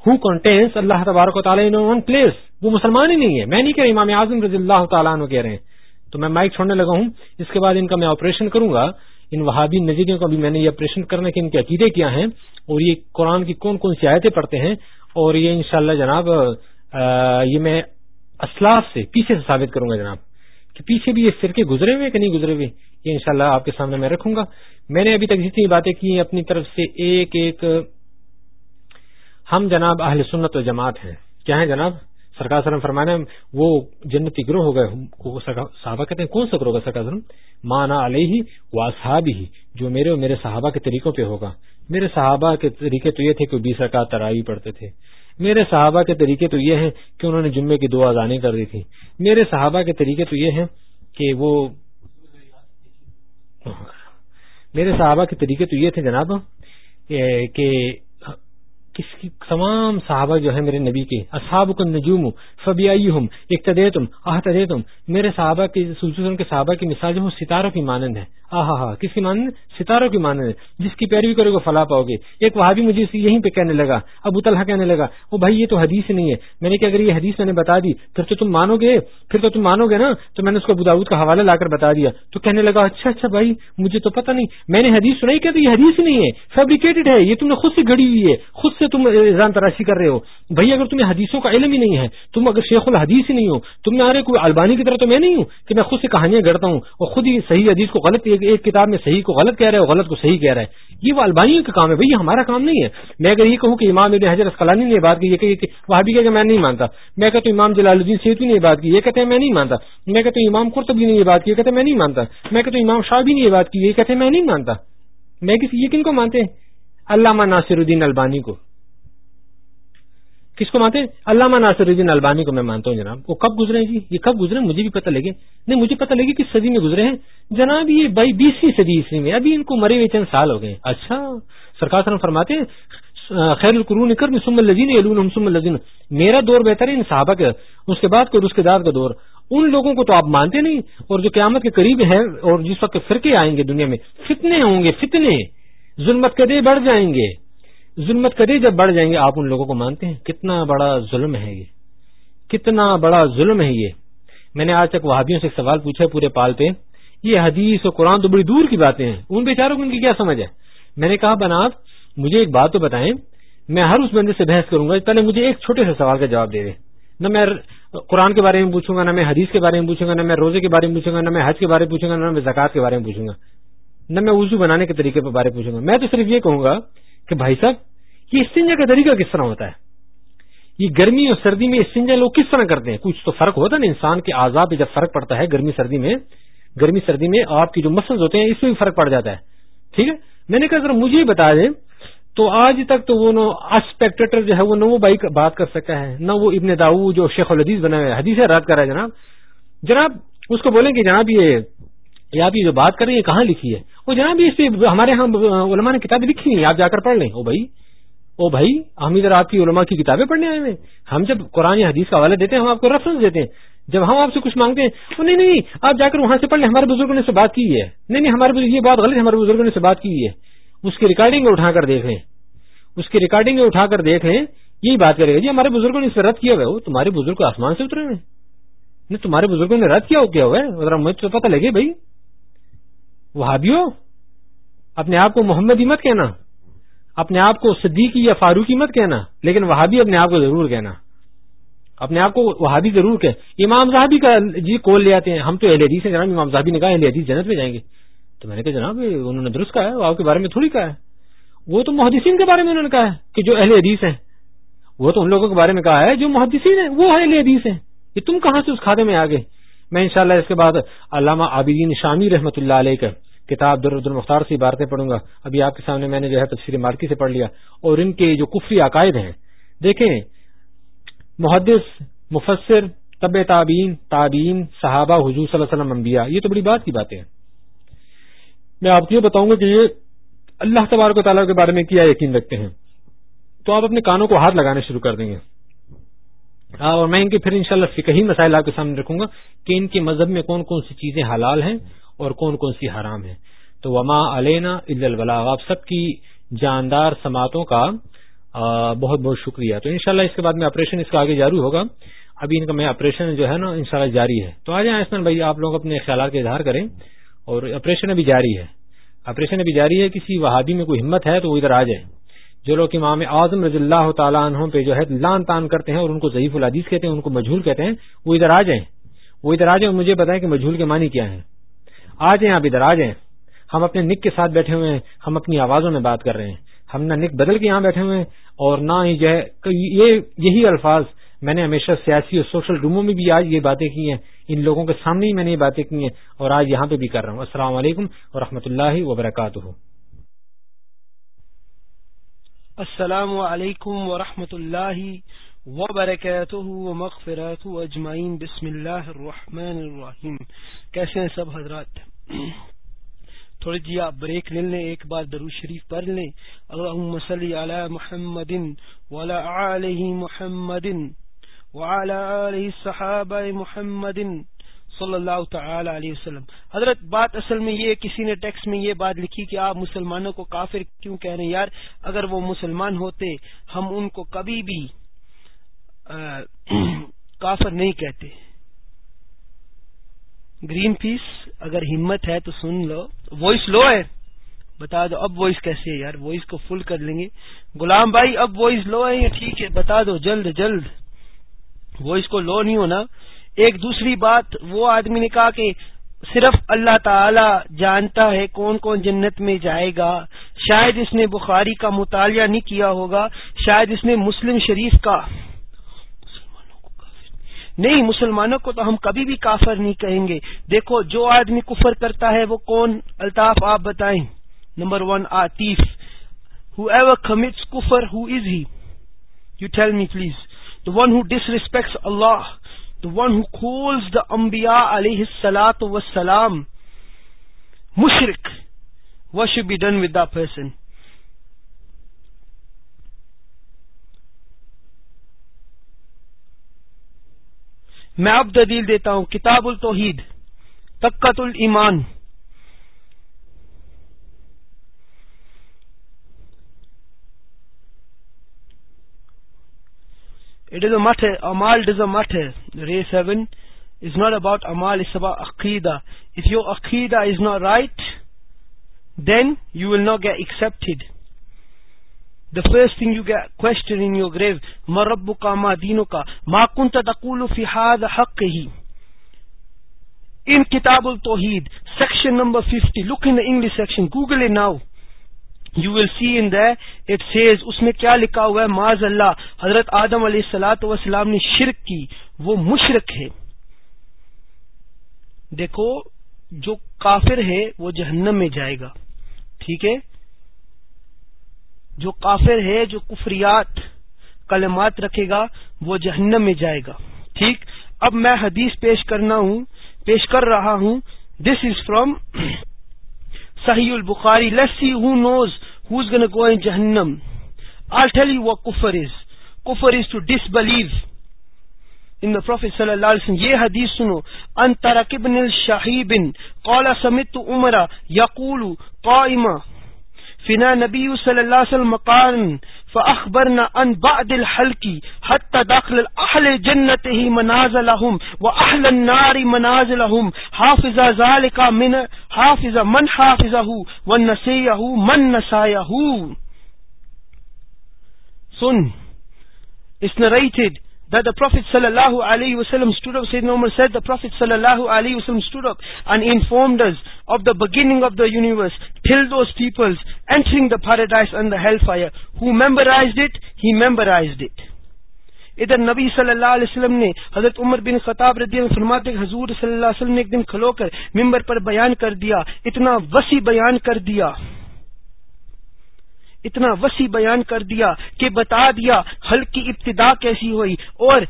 [SPEAKER 1] ہو اللہ تبارک و تعالیٰ ان ون پلیس وہ مسلمان ہی نہیں ہے میں نہیں کہہ رہا امام اعظم رضی اللہ تعالیٰ عنہ کہہ رہے ہیں تو میں مائک چھوڑنے لگا ہوں اس کے بعد ان کا میں آپریشن کروں گا ان وہابی نظریوں کا بھی میں نے یہ آپریشن کرنا کہ ان کے عقیدے کیا ہیں اور یہ قرآن کی کون کون سی آیتیں پڑھتے ہیں اور یہ انشاءاللہ جناب یہ میں اسلاف سے پیچھے سے ثابت کروں گا جناب کہ پیچھے بھی یہ سرکے گزرے ہوئے کہ نہیں گزرے ہوئے یہ انشاءاللہ آپ کے سامنے میں رکھوں گا میں نے ابھی تک جتنی باتیں کی ہیں اپنی طرف سے ایک ایک ہم جناب اہل سنت و جماعت ہیں کیا ہیں جناب سرکار سرم فرمانے وہ جنتی گروہ ہو گئے صحابہ کہتے ہیں کون سا گروہ ہوگا سرکار سرم مانا علیہ و اصحابی جو میرے اور میرے صحابہ کے طریقوں پہ ہوگا میرے صحابہ کے طریقے تو یہ تھے کہ بیس رکا ترائی پڑھتے تھے میرے صحابہ کے طریقے تو یہ ہیں کہ انہوں نے جمعے کی دو آزانیں کر دی تھی میرے صحابہ کے طریقے تو یہ ہیں کہ وہ میرے صحابہ کے طریقے تو یہ تھے جناب کہ کس کی تمام صحابہ جو ہے میرے نبی کے اصحاب کو نجوم ہوں فبیائی ہوں اقتدے تدے تم آتدے تم میرے صحابہ کے صحابہ کی مثال جو ستاروں کی مانند ہے آہ ہا کس کی مانند ستاروں کی مانند ہے جس کی پیروی کرو گے فلا پاؤ گے ایک وہاں بھی مجھے یہیں پہ کہنے لگا ابو طلحہ کہنے لگا وہ بھائی یہ تو حدیث نہیں ہے میں نے کہا اگر یہ حدیث میں نے بتا دی پھر تو تم مانو گے پھر تو تم مانو گے نا تو میں نے اس کو ابوداود کا حوالہ لا کر بتا دیا تو کہنے لگا اچھا اچھا بھائی مجھے تو پتا نہیں میں نے حدیث سنائی کہ یہ حدیث نہیں ہے فیبریکیٹڈ ہے یہ تم نے خود سے گڑی ہوئی ہے خود سے تم ریزان تراشی کر رہے ہو بھائی اگر تمہیں حدیثوں کا علم ہی نہیں ہے تم اگر شیخ الحدیث ہی نہیں ہو تم نہ رہے کوئی البانی کی طرح تو میں نہیں ہوں کہ میں خود سے کہانیاں گڑتا ہوں اور خود ہی صحیح حدیث کو غلط ایک کتاب میں صحیح کو غلط کہہ رہے ہو غلط کو صحیح کہہ رہا ہے یہ وہ البانی کا کام ہے بھائی ہمارا کام نہیں ہے میں اگر یہ کہوں کہ امام ابن حضرت کلانی نے بات کی یہ کہ وہ بھی کہ میں نہیں مانتا میں کہتا ہوں امام جلال الدین شیخو نے یہ کہتے ہیں میں نہیں مانتا میں کہتا ہوں امام قرطبی نے یہ بات کی یہ کہتے میں نہیں مانتا میں کہتا ہوں امام شاہ بھی نے یہ بات کی یہ کہتے ہیں میں نہیں مانتا میں یہ کن کو مانتے ہیں علامہ ناصر الدین البانی کو کس کو مانتے ہیں علامہ ناصر الدین البانی کو میں مانتا ہوں جناب وہ کب گزرے ہیں جی یہ کب گزرے مجھے بھی پتہ لگے نہیں مجھے پتہ لگے کس صدی میں گزرے ہیں جناب یہ بائی بیسویں صدی عیسوی میں ابھی ان کو مرے ہوئے چند سال ہو گئے اچھا سرکار سرم فرماتے ہیں خیر القرون الزین سم الزین میرا دور بہتر ہے ان صحابہ کا اس کے بعد کو رسکے دار کا دور ان لوگوں کو تو آپ مانتے نہیں اور جو قیامت کے قریب ہیں اور جس وقت فرقے آئیں گے دنیا میں فتنے ہوں گے فتنے ظلمت کے دے بڑھ جائیں گے ظلمت کریے جب بڑھ جائیں گے آپ ان لوگوں کو مانتے ہیں کتنا بڑا ظلم ہے یہ کتنا بڑا ظلم ہے یہ میں نے آج تک وہابیوں سے سے سوال پوچھا پورے پال پہ یہ حدیث اور قرآن تو بڑی دور کی باتیں ہیں ان بیچاروں کو ان کی کیا سمجھ ہے میں نے کہا بناب مجھے ایک بات تو بتائیں میں ہر اس بندے سے بحث کروں گا پہلے مجھے ایک چھوٹے سے سوال کا جواب دے دیں نہ میں قرآن کے بارے میں پوچھوں گا نہ میں حدیث کے بارے میں پوچھوں گا نہ میں روزے کے بارے میں پوچھوں گا نہ میں حج کے بارے میں پوچھوں گا نہ میں زکات کے بارے میں پوچھوں گا نہ میں وضو بنانے کے طریقے کے بارے میں پوچھوں گا میں تو صرف یہ کہوں گا کہ بھائی صاحب استنجا کا طریقہ کس طرح ہوتا ہے یہ گرمی اور سردی میں استنجا لوگ کس طرح کرتے ہیں کچھ تو فرق ہوتا ہے نا انسان کے آزاد پہ جب فرق پڑتا ہے گرمی سردی میں گرمی سردی میں آپ کے جو مسلز ہوتے ہیں اس میں بھی فرق پڑ جاتا ہے ٹھیک ہے میں نے کہا ذرا مجھے بتا دیں تو آج تک تو وہ اسپیکٹریٹر جو ہے وہ نہ وہ بھائی بات کر سکتا ہے نہ وہ ابن داؤ جو شیخ الحدیث بنا ہوا ہے حدیث رات رہا ہے جناب جناب اس کو بولیں کہ جناب یہ آپ یہ جو بات کر رہے ہیں کہاں لکھی ہے وہ جناب اس پہ ہمارے یہاں علماء نے کتابیں لکھی نہیں آپ جا کر پڑھ لیں وہ بھائی او بھائی ہم ادھر آپ کی علماء کی کتابیں پڑھنے آئے ہیں ہم جب قرآن یا حدیث کا حوالہ دیتے ہیں ہم آپ کو ریفرنس دیتے ہیں جب ہم آپ سے کچھ مانگتے ہیں تو نہیں نہیں آپ جا کر وہاں سے پڑھ لیں ہمارے بزرگوں نے سے بات کی ہے نہیں نہیں ہمارے بزرگ یہ بات غلط ہے ہمارے بزرگوں نے سے بات کی ہے اس کی ریکارڈنگ میں اٹھا کر دیکھ لیں یہی بات کرے گا جی ہمارے بزرگوں نے پہ رد کیا ہوا وہ تمہارے بزرگ آسمان سے اترے ہوئے نہیں تمہارے بزرگوں نے رد کیا ہو کیا ہوا ہے ذرا مجھ تو پتہ لگے بھائی وہ اپنے آپ کو محمد مت کہنا اپنے آپ کو صدیقی یا فاروقی مت کہنا لیکن وہابی اپنے آپ کو ضرور کہنا اپنے آپ کو وہابی ضرور کہ امام صاحبی کا جی کول لے آتے ہیں ہم تو اہل حدیث ہیں جناب امام صاحبی نے کہا اہل حدیث جنت میں جائیں گے تو میں نے کہا جناب انہوں نے درست کہا ہے وہ آپ کے بارے میں تھوڑی کہا ہے وہ تو محدثین کے بارے میں انہوں نے کہا ہے کہ جو اہل حدیث ہیں وہ تو ان لوگوں کے بارے میں کہا ہے جو محدثین ہیں وہ اہل حدیث ہیں یہ تم کہاں سے اس کھاتے میں آ گئے میں انشاءاللہ اس کے بعد علامہ عابدین شامی رحمۃ اللہ علیہ کا کتاب درد المختار سے عبارتیں پڑھوں گا ابھی آپ کے سامنے میں نے جو ہے تفسیر مارکی سے پڑھ لیا اور ان کے جو کفری عقائد ہیں دیکھیں محدث مفسر طب تعبین تعبین صحابہ حضور صلی اللہ علیہ وسلم انبیاء یہ تو بڑی بات کی باتیں ہیں میں آپ کو یہ بتاؤں گا کہ یہ اللہ تبارک و تعالیٰ کے بارے میں کیا یقین رکھتے ہیں تو آپ اپنے کانوں کو ہاتھ لگانے شروع کر دیں گے اور میں پھر انشاءاللہ شاء ہی مسائل آپ کے سامنے رکھوں گا کہ ان کے مذہب میں کون کون سی چیزیں حلال ہیں اور کون کون سی حرام ہے تو وما علینا عید اللہ آپ سب کی جاندار سماعتوں کا بہت بہت شکریہ تو انشاءاللہ اس کے بعد میں آپریشن اس کا آگے جاری ہوگا ابھی ان کا میں آپریشن جو ہے نا ان جاری ہے تو آ جائیں آسمان بھائی آپ لوگ اپنے خیالات کا اظہار کریں اور آپریشن ابھی جاری ہے آپریشن ابھی جاری ہے کسی وہادی میں کوئی ہمت ہے تو وہ ادھر آ جائیں جو لوگ امام اعظم رضی اللہ تعالیٰ عنہ پہ جو ہے لان تان کرتے ہیں اور ان کو ضعیف العدیث کہتے ہیں ان کو مجھول کہتے ہیں وہ ادھر آ جائیں وہ ادھر آ جائیں مجھے بتائیں کہ مجھول کے معنی کیا ہیں آ جائیں آپ ادھر آ جائیں ہم اپنے نک کے ساتھ بیٹھے ہوئے ہیں ہم اپنی آوازوں میں بات کر رہے ہیں ہم نہ نک بدل کے یہاں بیٹھے ہوئے ہیں اور نہ ہی جو ہے یہی الفاظ میں نے ہمیشہ سیاسی اور سوشل روموں میں بھی آج یہ باتیں کی ہیں ان لوگوں کے سامنے ہی میں نے یہ باتیں کی ہیں اور آج یہاں پہ بھی کر رہا ہوں السلام علیکم و رحمۃ اللہ وبرکاتہ
[SPEAKER 2] السلام علیکم و رحمۃ اللہ اجمعین بسم اللہ الرحمن الرحیم کیسے ہیں سب حضرات تھوڑی جی آپ بریک لے لیں ایک بار درو شریف پڑھ لیں علی محمد محمد صحابہ محمد صلی اللہ تعالی علیہ وسلم حضرت بات اصل میں یہ کسی نے ٹیکس میں یہ بات لکھی کہ آپ مسلمانوں کو کافر کیوں کہہ رہے ہیں یار اگر وہ مسلمان ہوتے ہم ان کو کبھی بھی کافر نہیں کہتے گرین پیس اگر ہمت ہے تو سن لو وائس لو ہے بتا دو اب وائس کیسے ہے یار وائس کو فل کر لیں گے غلام بھائی اب وائس لو ہے یا ٹھیک ہے بتا دو جلد جلد وائس کو لو نہیں ہونا ایک دوسری بات وہ آدمی نے کہا کہ صرف اللہ تعالی جانتا ہے کون کون جنت میں جائے گا شاید اس نے بخاری کا مطالعہ نہیں کیا ہوگا شاید اس نے مسلم شریف کا نہیں مسلمانوں کو تو ہم کبھی بھی کافر نہیں کہیں گے دیکھو جو آدمی کفر کرتا ہے وہ کون الطاف آپ بتائیں نمبر ون آتیف ہو ایور کمٹس کفر who is he you tell me please the one who disrespects Allah the one who calls the امبیا علیہ سلاۃ و سلام مشرق what should be done with the person میں اب دلیل دیتا ہوں کتاب Amal توحید تقت matter. اٹ از اے مٹ about مٹ it's seven is not about امالداخیدا is not right then you will not get accepted. The first thing you question in your grave مرب کا کا ما ما دینوں کنت تقول فی ماقن حق ہی ان کتاب التوحید section number 50 look in English section Google a now you will see in it says اس میں کیا لکھا ہوا ہے معاذ اللہ حضرت آدم علیہ السلاۃ وسلام نے شرک کی وہ مشرق ہے دیکھو جو کافر ہے وہ جہنم میں جائے گا ٹھیک ہے جو کافر ہے جو کفریات کلمات رکھے گا وہ جہنم میں جائے گا ٹھیک اب میں حدیث پیش کرنا ہوں پیش کر رہا ہوں دس از فروم صحیح البخاری لسی who knows who's gonna go in جہنم یو وہ کفر از کفر is to disbelieve in prophet صلی اللہ علیہ وسلم یہ حدیث سنو ان ترکبن الشاہی بن قال سمیت عمرہ یقول قائمہ فنا نبی صلی اللہ علیہ وسلم مقان فخبر نہ ان بعد الحلقی حتى داخل الاحل جنت ہی مناظ لهم و اہل النار مناظ لهم حافظ ذالک من حافظ من حافظه و نسیه من نسایه سن is narrated that the Prophet sallallahu alayhi wasallam stood up, Sayyidina Umar said, the Prophet sallallahu alayhi wasallam stood up and informed us of the beginning of the universe till those peoples entering the paradise and the hellfire. Who memorized it? He memorized it. ادھر نبی صلی اللہ علیہ وسلم نے حضرت عمر بن خطاب رضی اللہ فرماتے حضور صلی اللہ علیہ وسلم نے ایک دن کھلو کر ممبر پر بیان کر دیا اتنا وسیع بیان کر دیا اتنا وسیع بیان کر دیا کہ بتا دیا کی ابتدا کیسی ہوئی اور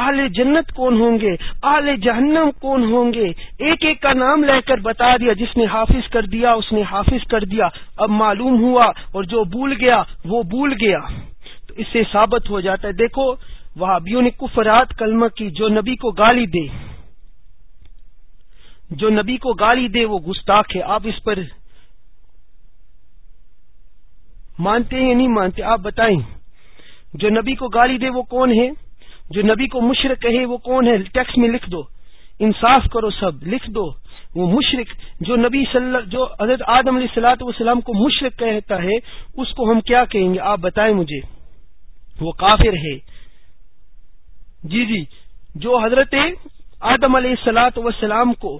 [SPEAKER 2] اہل جنت کون ہوں گے اہل جہنم کون ہوں گے ایک ایک کا نام لے کر بتا دیا جس نے حافظ کر دیا اس نے حافظ کر دیا اب معلوم ہوا اور جو بھول گیا وہ بھول گیا تو اس سے ثابت ہو جاتا ہے دیکھو وہابیوں نے کفرات کلمہ کی جو نبی کو گالی دے جو نبی کو گالی دے وہ گستاخ ہے آپ اس پر مانتے ہیں یا نہیں مانتے آپ بتائیں جو نبی کو گالی دے وہ کون ہے جو نبی کو مشرق کہے وہ کون ہے ٹیکس میں لکھ دو انصاف کرو سب لکھ دو وہ مشرق جو نبی صلی جو حضرت آدم علیہ سلاۃ وسلام کو مشرق کہتا ہے اس کو ہم کیا کہیں گے آپ بتائیں مجھے وہ کافر ہے جی جی جو حضرت آدم علیہ سلاۃ وسلام کو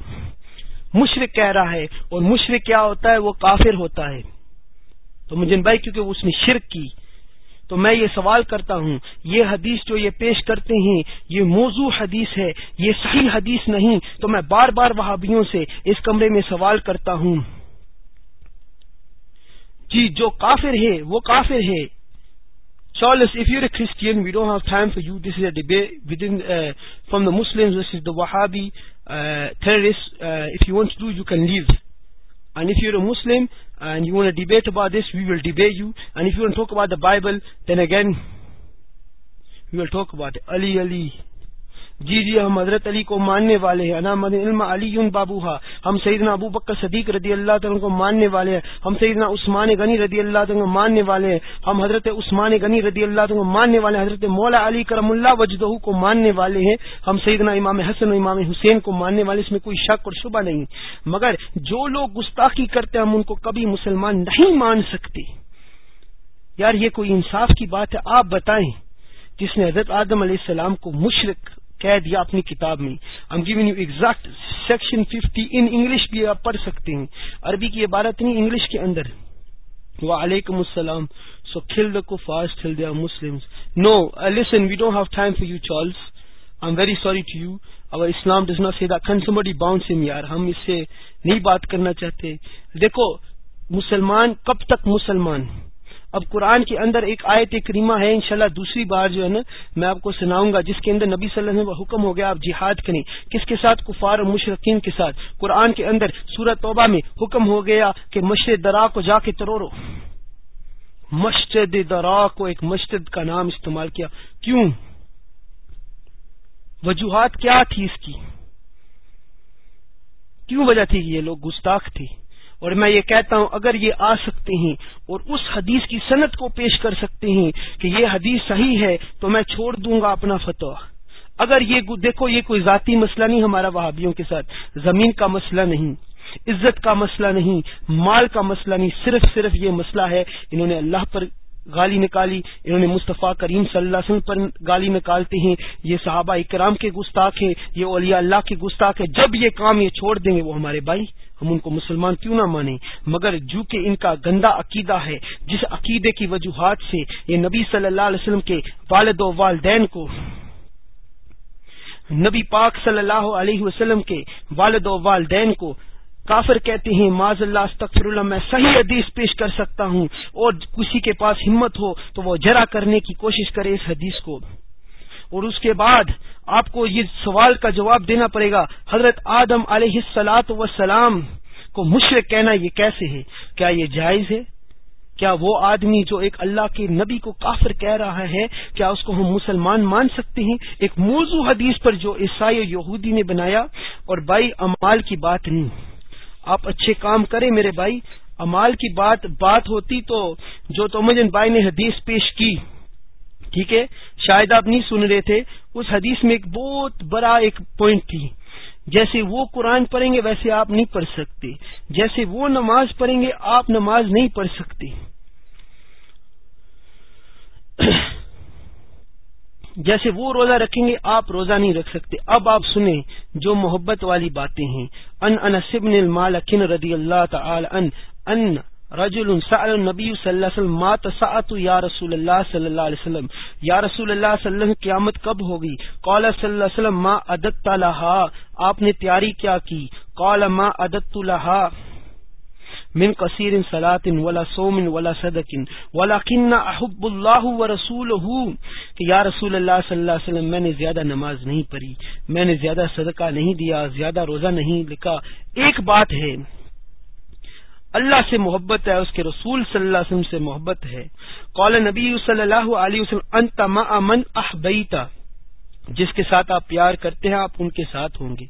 [SPEAKER 2] مشرق کہہ رہا ہے اور مشرق کیا ہوتا ہے وہ کافر ہوتا ہے تو مجن بھائی کیونکہ اس نے شرک کی تو میں یہ سوال کرتا ہوں یہ حدیث جو یہ پیش کرتے ہیں یہ موضوع حدیث ہے یہ صحیح حدیث نہیں تو میں بار بار وہابیوں سے اس کمرے میں سوال کرتا ہوں جی جو کافر ہے وہ کافر ہے Charles, if you're a Christian, we don't have time for you. This is a debate within, uh, from the Muslims versus the Wahhabi uh, terrorists. Uh, if you want to do, you can leave. And if you're a Muslim, and you want to debate about this, we will debate you. And if you want to talk about the Bible, then again we will talk about it. Ali, Ali. جی جی ہم حضرت علی کو ماننے والے ہیں من علم علی بابو ہا ہم سیدنا ابو بکر صدیق رضی اللہ تعالیٰ کو ماننے والے ہیں ہم سیدنا عثمان غنی رضی اللہ تعالیٰ کو ماننے والے ہیں ہم حضرت عثمان غنی رضی اللہ تعالیٰ کو ماننے والے ہیں حضرت مولا علی کرم اللہ وجدہ کو ماننے والے ہیں ہم سیدنا امام حسن و امام حسین کو ماننے والے اس میں کوئی شک اور شبہ نہیں مگر جو لوگ گستاخی کرتے ہیں ہم ان کو کبھی مسلمان نہیں مان سکتے یار یہ کوئی انصاف کی بات ہے آپ بتائیں جس نے حضرت آدم علیہ السلام کو مشرق کہہ دیا اپنی کتاب میں ہم given you exact section fifty in English بھی آپ پڑھ سکتے ہیں عربی کی عبارت نہیں انگلش کے اندر وعلیکم السلام سو کھل دا کو فاسٹ کھل دیا Muslim now listen we don't have time for you Charles I am very sorry to you اور اسلام ڈز ناٹ سی دا کن سم بڈی باؤنس ان یار ہم اس سے نہیں بات کرنا چاہتے دیکھو مسلمان کب تک مسلمان اب قرآن کے اندر ایک آیت کریمہ ہے انشاءاللہ دوسری بار جو ہے نا میں آپ کو سناؤں گا جس کے اندر نبی صلی اللہ علیہ وسلم حکم ہو گیا آپ جہاد کریں کس کے ساتھ کفار مشرقین کے ساتھ قرآن کے اندر توبہ میں حکم ہو گیا کہ مشر درا کو جا کے ترورو مسجد درا کو ایک مسجد کا نام استعمال کیا کیوں وجوہات کیا تھی اس کی کیوں وجہ تھی یہ لوگ گستاخ تھے اور میں یہ کہتا ہوں اگر یہ آ سکتے ہیں اور اس حدیث کی صنعت کو پیش کر سکتے ہیں کہ یہ حدیث صحیح ہے تو میں چھوڑ دوں گا اپنا فتح اگر یہ دیکھو یہ کوئی ذاتی مسئلہ نہیں ہمارا وہابیوں کے ساتھ زمین کا مسئلہ نہیں عزت کا مسئلہ نہیں مال کا مسئلہ نہیں صرف صرف یہ مسئلہ ہے انہوں نے اللہ پر گالی نکالی انہوں نے مصطفیٰ کریم صلی اللہ علیہ وسلم پر گالی نکالتے ہیں یہ صحابہ اکرام کے گستاخ ہیں یہ اولیاء اللہ کے گستاخ ہے جب یہ کام یہ چھوڑ دیں گے وہ ہمارے بھائی ہم ان کو مسلمان کیوں نہ مانیں مگر جو کہ ان کا گندا عقیدہ ہے جس عقیدے کی وجوہات سے یہ نبی صلی اللہ علیہ وسلم کے والد و والدین کو نبی پاک صلی اللہ علیہ وسلم کے والد و والدین کو کافر کہتے ہیں معذ اللہ استغفر اللہ میں صحیح حدیث پیش کر سکتا ہوں اور کسی کے پاس ہمت ہو تو وہ جرا کرنے کی کوشش کرے اس حدیث کو اور اس کے بعد آپ کو یہ سوال کا جواب دینا پڑے گا حضرت آدم علیہ و وسلام کو مشرق کہنا یہ کیسے ہے کیا یہ جائز ہے کیا وہ آدمی جو ایک اللہ کے نبی کو کافر کہہ رہا ہے کیا اس کو ہم مسلمان مان سکتے ہیں ایک موضوع حدیث پر جو عیسائی و یہودی نے بنایا اور بائی امال کی بات نہیں آپ اچھے کام کریں میرے بھائی امال کی بات بات ہوتی تو جو تومجن بھائی نے حدیث پیش کی ٹھیک ہے شاید آپ نہیں سن رہے تھے اس حدیث میں ایک بہت بڑا ایک پوائنٹ تھی جیسے وہ قرآن پڑھیں گے ویسے آپ نہیں پڑھ سکتے جیسے وہ نماز پڑھیں گے آپ نماز نہیں پڑھ سکتے جیسے وہ روزہ رکھیں گے آپ روزہ نہیں رکھ سکتے اب آپ سنیں جو محبت والی باتیں ہیں ان انس ابن المالکن رضی اللہ تعالی ان ان رجل سأل النبی صلی اللہ علیہ وسلم ما تساعت یا رسول اللہ صلی اللہ علیہ وسلم یا رسول اللہ صلی اللہ علیہ وسلم قیامت کب ہوگی قال صلی اللہ علیہ وسلم ما عدت لہا آپ نے تیاری کیا کی قال ما عدت لہا من کثیر احب ورسوله کہ یا رسول اللہ صلی اللہ علیہ وسلم میں نے زیادہ نماز نہیں پڑھی میں نے زیادہ صدقہ نہیں دیا زیادہ روزہ نہیں لکھا ایک بات ہے اللہ سے محبت ہے اس کے رسول صلی اللہ علیہ وسلم سے محبت ہے قال نبی صلی اللہ علیہ وسلم انت من جس کے ساتھ آپ پیار کرتے ہیں آپ ان کے ساتھ ہوں گے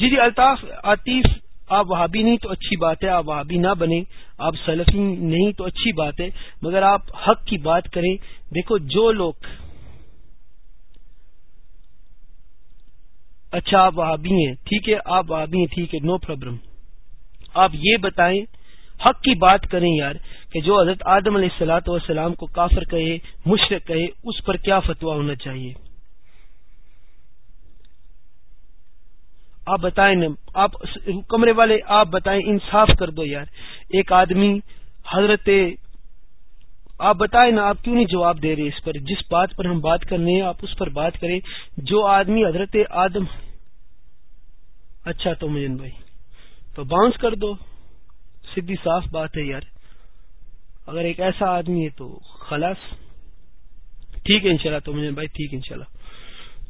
[SPEAKER 2] جی جی الطاف عطیف آپ وہاں بھی نہیں تو اچھی بات ہے آپ وہاں بھی نہ بنیں آپ سلفی نہیں تو اچھی بات ہے مگر آپ حق کی بات کریں دیکھو جو لوگ اچھا آپ وہاں بھی ہیں ٹھیک ہے آپ وہاں بھی ہیں ٹھیک ہے نو پرابلم آپ یہ بتائیں حق کی بات کریں یار کہ جو حضرت آدم علیہ السلاۃ والسلام کو کافر کہے مشرق کہے اس پر کیا فتویٰ ہونا چاہیے آپ بتائیں نا آپ کمرے والے آپ بتائیں انصاف کر دو یار ایک آدمی حضرت آپ بتائیں نا آپ کیوں نہیں جواب دے رہے اس پر جس بات پر ہم بات کر رہے ہیں آپ اس پر بات کریں جو آدمی حضرت آدم اچھا تو مجن بھائی تو باؤنس کر دو سیدھی صاف بات ہے یار اگر ایک ایسا آدمی ہے تو خلاص ٹھیک ہے انشاءاللہ تو مجن بھائی ٹھیک ہے انشاءاللہ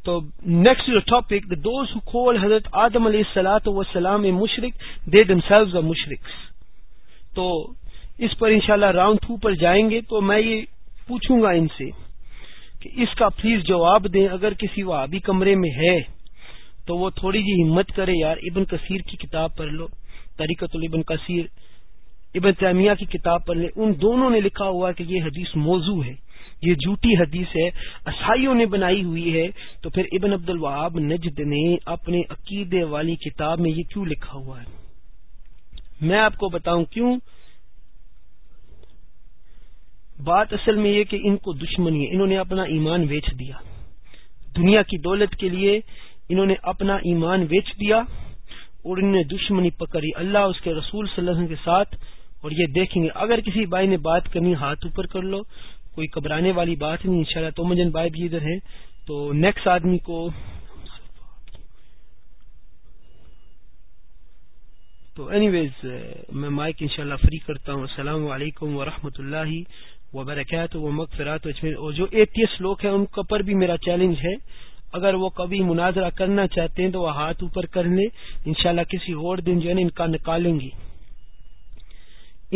[SPEAKER 2] تو نیکسٹ جو ٹاپک دوز ہو کال حضرت آدم علیہ السلاۃ وسلام اے مشرق دے دم سیلز اے مشرق تو اس پر انشاءاللہ راؤنڈ ٹو پر جائیں گے تو میں یہ پوچھوں گا ان سے کہ اس کا پلیز جواب دیں اگر کسی وہ آبی کمرے میں ہے تو وہ تھوڑی جی ہمت کرے یار ابن کثیر کی کتاب پڑھ لو تریکت البن کثیر ابن تعمیہ کی کتاب پڑھ لے ان دونوں نے لکھا ہوا کہ یہ حدیث موضوع ہے یہ جھوٹی حدیث ہے عیسائیوں نے بنائی ہوئی ہے تو پھر ابن عبد الواب نجد نے اپنے عقیدے والی کتاب میں یہ کیوں لکھا ہوا ہے میں آپ کو بتاؤں کیوں بات اصل میں یہ کہ ان کو دشمنی ہے انہوں نے اپنا ایمان ویچ دیا دنیا کی دولت کے لیے انہوں نے اپنا ایمان ویچ دیا اور انہوں نے دشمنی پکڑی اللہ اس کے رسول صلی اللہ علیہ وسلم کے ساتھ اور یہ دیکھیں گے اگر کسی بھائی نے بات کرنی ہاتھ اوپر کر لو کوئی گھبرانے والی بات نہیں ان شاء اللہ تو منجن ادھر ہے تو نیکسٹ آدمی کو تو اینی ویز میں مائک انشاءاللہ اللہ فری کرتا ہوں السلام علیکم و اللہ وبرکاتہ و مغفرات وہ مغفرات اجمیر اور جو اے ایس لوگ ہیں ان کا پر بھی میرا چیلنج ہے اگر وہ کبھی مناظرہ کرنا چاہتے ہیں تو وہ ہاتھ اوپر کر لیں انشاءاللہ کسی اور دن جو ہے نا ان کا نکالیں گی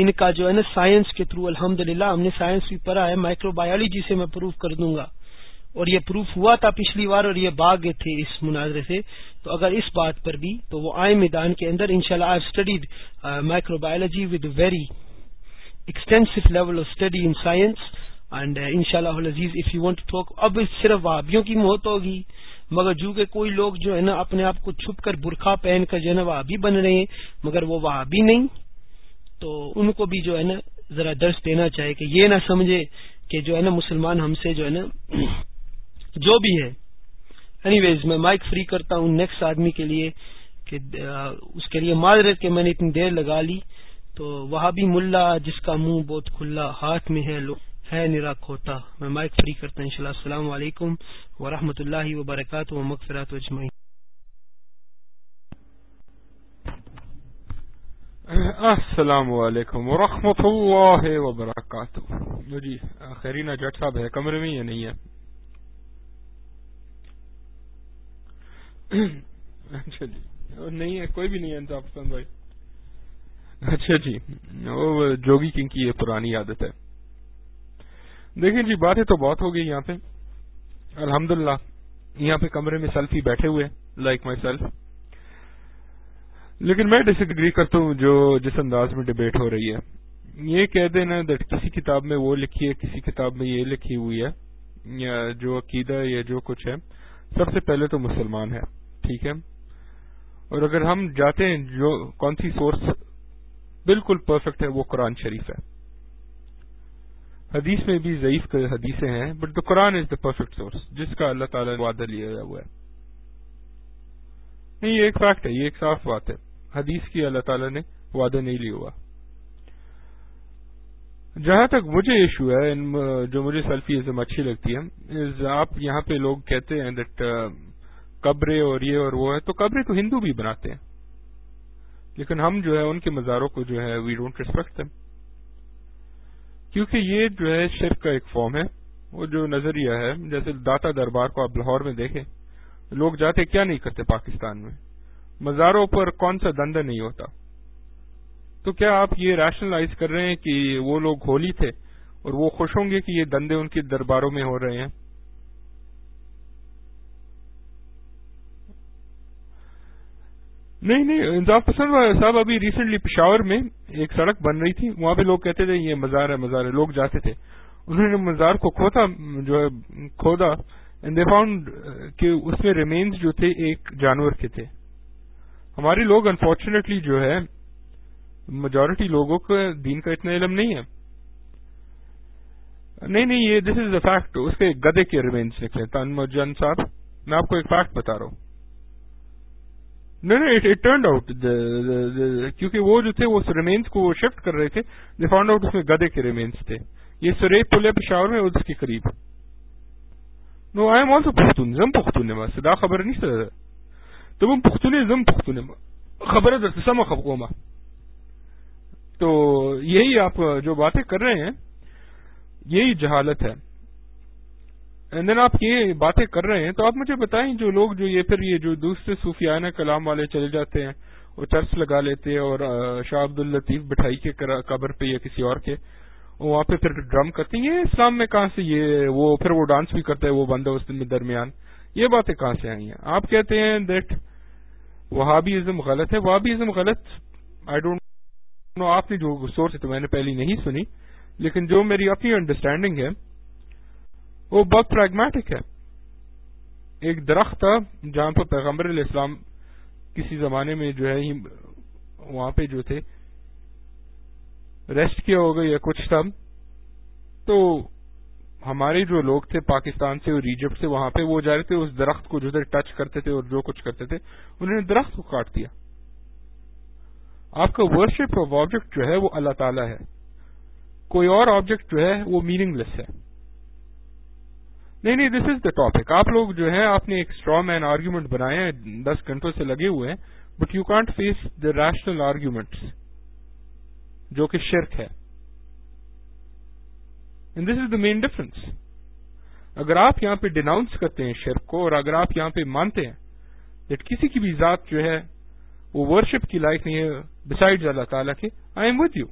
[SPEAKER 2] ان کا جو ہے نا سائنس کے تھرو الحمد ہم نے سائنس بھی پڑھا ہے مائکرو بایولوجی سے میں پروف کر دوں گا اور یہ پروف ہوا تھا پچھلی بار اور یہ باغ تھے اس مناظرے سے تو اگر اس بات پر بھی تو وہ آئے میدان کے اندر ان شاء اللہ studied microbiology with very extensive level of study in science and ان شاء اللہ عزیز اف یو وانٹ ٹاک اب صرف وابیوں کی موت ہوگی مگر جو کہ کوئی لوگ جو ہے نا اپنے آپ کو چھپ کر برخہ پہن کر جو ہے نا وہ بن رہے ہیں مگر وہاں بھی نہیں تو ان کو بھی جو ہے نا ذرا درس دینا چاہے کہ یہ نہ سمجھے کہ جو ہے نا مسلمان ہم سے جو ہے نا <clears throat> جو بھی ہے اینی ویز میں مائک فری کرتا ہوں نیکسٹ آدمی کے لیے کہ اس کے لیے مار کہ میں نے اتنی دیر لگا لی تو وہاں بھی ملا جس کا منہ بہت کھلا ہاتھ میں ہے لوگ ہے نرا کھوتا میں مائک فری کرتا ہوں السلام علیکم ورحمۃ اللہ وبرکاتہ مغفرات اجمعین
[SPEAKER 3] السلام علیکم ورحمۃ اللہ وبرکاتہ جی جٹ صاحب ہے کمرے میں یا نہیں ہے اچھا جی، نہیں ہے کوئی بھی نہیں انتہا پسند بھائی اچھا جی وہ جوگی کی یہ پرانی عادت ہے دیکھیں جی باتیں تو بہت ہو گئی یہاں پہ الحمدللہ یہاں پہ کمرے میں سیلفی بیٹھے ہوئے لائک مائی سیلف لیکن میں ڈس ایگری کرتا ہوں جو جس انداز میں ڈبیٹ ہو رہی ہے یہ کہہ دینا دیٹ کسی کتاب میں وہ لکھی ہے کسی کتاب میں یہ لکھی ہوئی ہے یا جو عقیدہ یا جو کچھ ہے سب سے پہلے تو مسلمان ہے ٹھیک ہے اور اگر ہم جاتے ہیں جو کون سی سورس بالکل پرفیکٹ ہے وہ قرآن شریف ہے حدیث میں بھی ضعیف حدیثیں ہیں but the Quran is the perfect source جس کا اللہ تعالی نے وعدہ لیا ہوا ہے نہیں یہ ایک فیکٹ ہے یہ ایک صاف بات ہے حدیث کی اللہ تعالیٰ نے وعدہ نہیں لیا ہوا جہاں تک مجھے ایشو ہے جو مجھے سیلفی ازم اچھی لگتی ہے آپ یہاں پہ لوگ کہتے ہیں دیٹ uh, قبرے اور یہ اور وہ ہے تو قبرے تو ہندو بھی بناتے ہیں لیکن ہم جو ہے ان کے مزاروں کو جو ہے وی ڈونٹ ریسپیکٹ کیونکہ یہ جو ہے شرک کا ایک فارم ہے وہ جو نظریہ ہے جیسے داتا دربار کو آپ لاہور میں دیکھیں لوگ جاتے کیا نہیں کرتے پاکستان میں مزاروں پر کون سا دندا نہیں ہوتا تو کیا آپ یہ ریشنلائز کر رہے ہیں کہ وہ لوگ ہولی تھے اور وہ خوش ہوں گے کہ یہ دندے ان کے درباروں میں ہو رہے ہیں نہیں نہیں انصاف پسند صاحب ابھی ریسنٹلی پشاور میں ایک سڑک بن رہی تھی وہاں پہ لوگ کہتے تھے یہ مزار ہے مزار ہے لوگ جاتے تھے انہوں نے مزار کو کھوتا جو ہے کھودا میں ریمینز جو تھے ایک جانور کے تھے ہمارے لوگ انفارچونیٹلی جو ہے میجورٹی لوگوں کا دین کا اتنا علم نہیں ہے نہیں نہیں یہ دس از اے فیکٹ اس کے گدے کے ریمینس نکلے تن صاحب میں آپ کو ایک فیکٹ بتا رہا ہوں ٹرنڈ آؤٹ کیونکہ وہ جو تھے اس ریمینس کو وہ شفٹ کر رہے تھے دے فاؤنڈ آؤٹ اس میں گدے کے ریمینس تھے یہ سریب پلے پشاور میں اس کے قریب now I am also Pashtun Pashtunism خبر نہیں سر مون پہنچونے زم پہ خبر ہے تو یہی آپ جو باتیں کر رہے ہیں یہی جہالت ہے یہ باتیں کر رہے ہیں تو آپ مجھے بتائیں جو لوگ جو یہ پھر یہ جو دوسرے صوفیانہ کلام والے چلے جاتے ہیں وہ چرس لگا لیتے ہیں اور شاہ عبد الطیف بٹھائی کے قبر پہ یا کسی اور کے وہاں پہ پھر ڈرم کرتی ہیں اسلام میں کہاں سے یہ وہ پھر وہ ڈانس بھی کرتے ہیں وہ بندوبست میں درمیان یہ باتیں کہاں سے آئی ہیں آپ کہتے ہیں دیٹ وہابی ازم غلط ہے ہے تو میں نے پہلی نہیں سنی لیکن جو میری اپنی انڈرسٹینڈنگ ہے وہ بہت پریگمیٹک ہے ایک درخت تھا جہاں پر پیغمبر علیہ السلام کسی زمانے میں جو ہے وہاں پہ جو تھے ریسٹ کیا ہوگا یا کچھ تھا تو ہمارے جو لوگ تھے پاکستان سے اور ایجپٹ سے وہاں پہ وہ جا رہے تھے اس درخت کو جو ٹچ کرتے تھے اور جو کچھ کرتے تھے انہوں نے درخت کو کاٹ دیا آپ کا ورشپ آف آبجیکٹ جو ہے وہ اللہ تعالی ہے کوئی اور آبجیکٹ جو ہے وہ میننگ لیس ہے نہیں نہیں دس از دا ٹاپک آپ لوگ جو ہے آپ نے ایک مین آرگیومنٹ بنایا بنائے دس گھنٹوں سے لگے ہوئے ہیں but you can't face the rational arguments جو کہ شرک ہے دس از دا مین ڈفرنس اگر آپ یہاں پہ ڈیناؤنس کرتے ہیں شرک کو اور اگر آپ یہاں پہ مانتے ہیں دیٹ کسی کی بھی ذات جو ہے وہ ورشپ کی لائف نہیں ہے ڈسائڈ اللہ تعالیٰ کے آئی ایم ود یو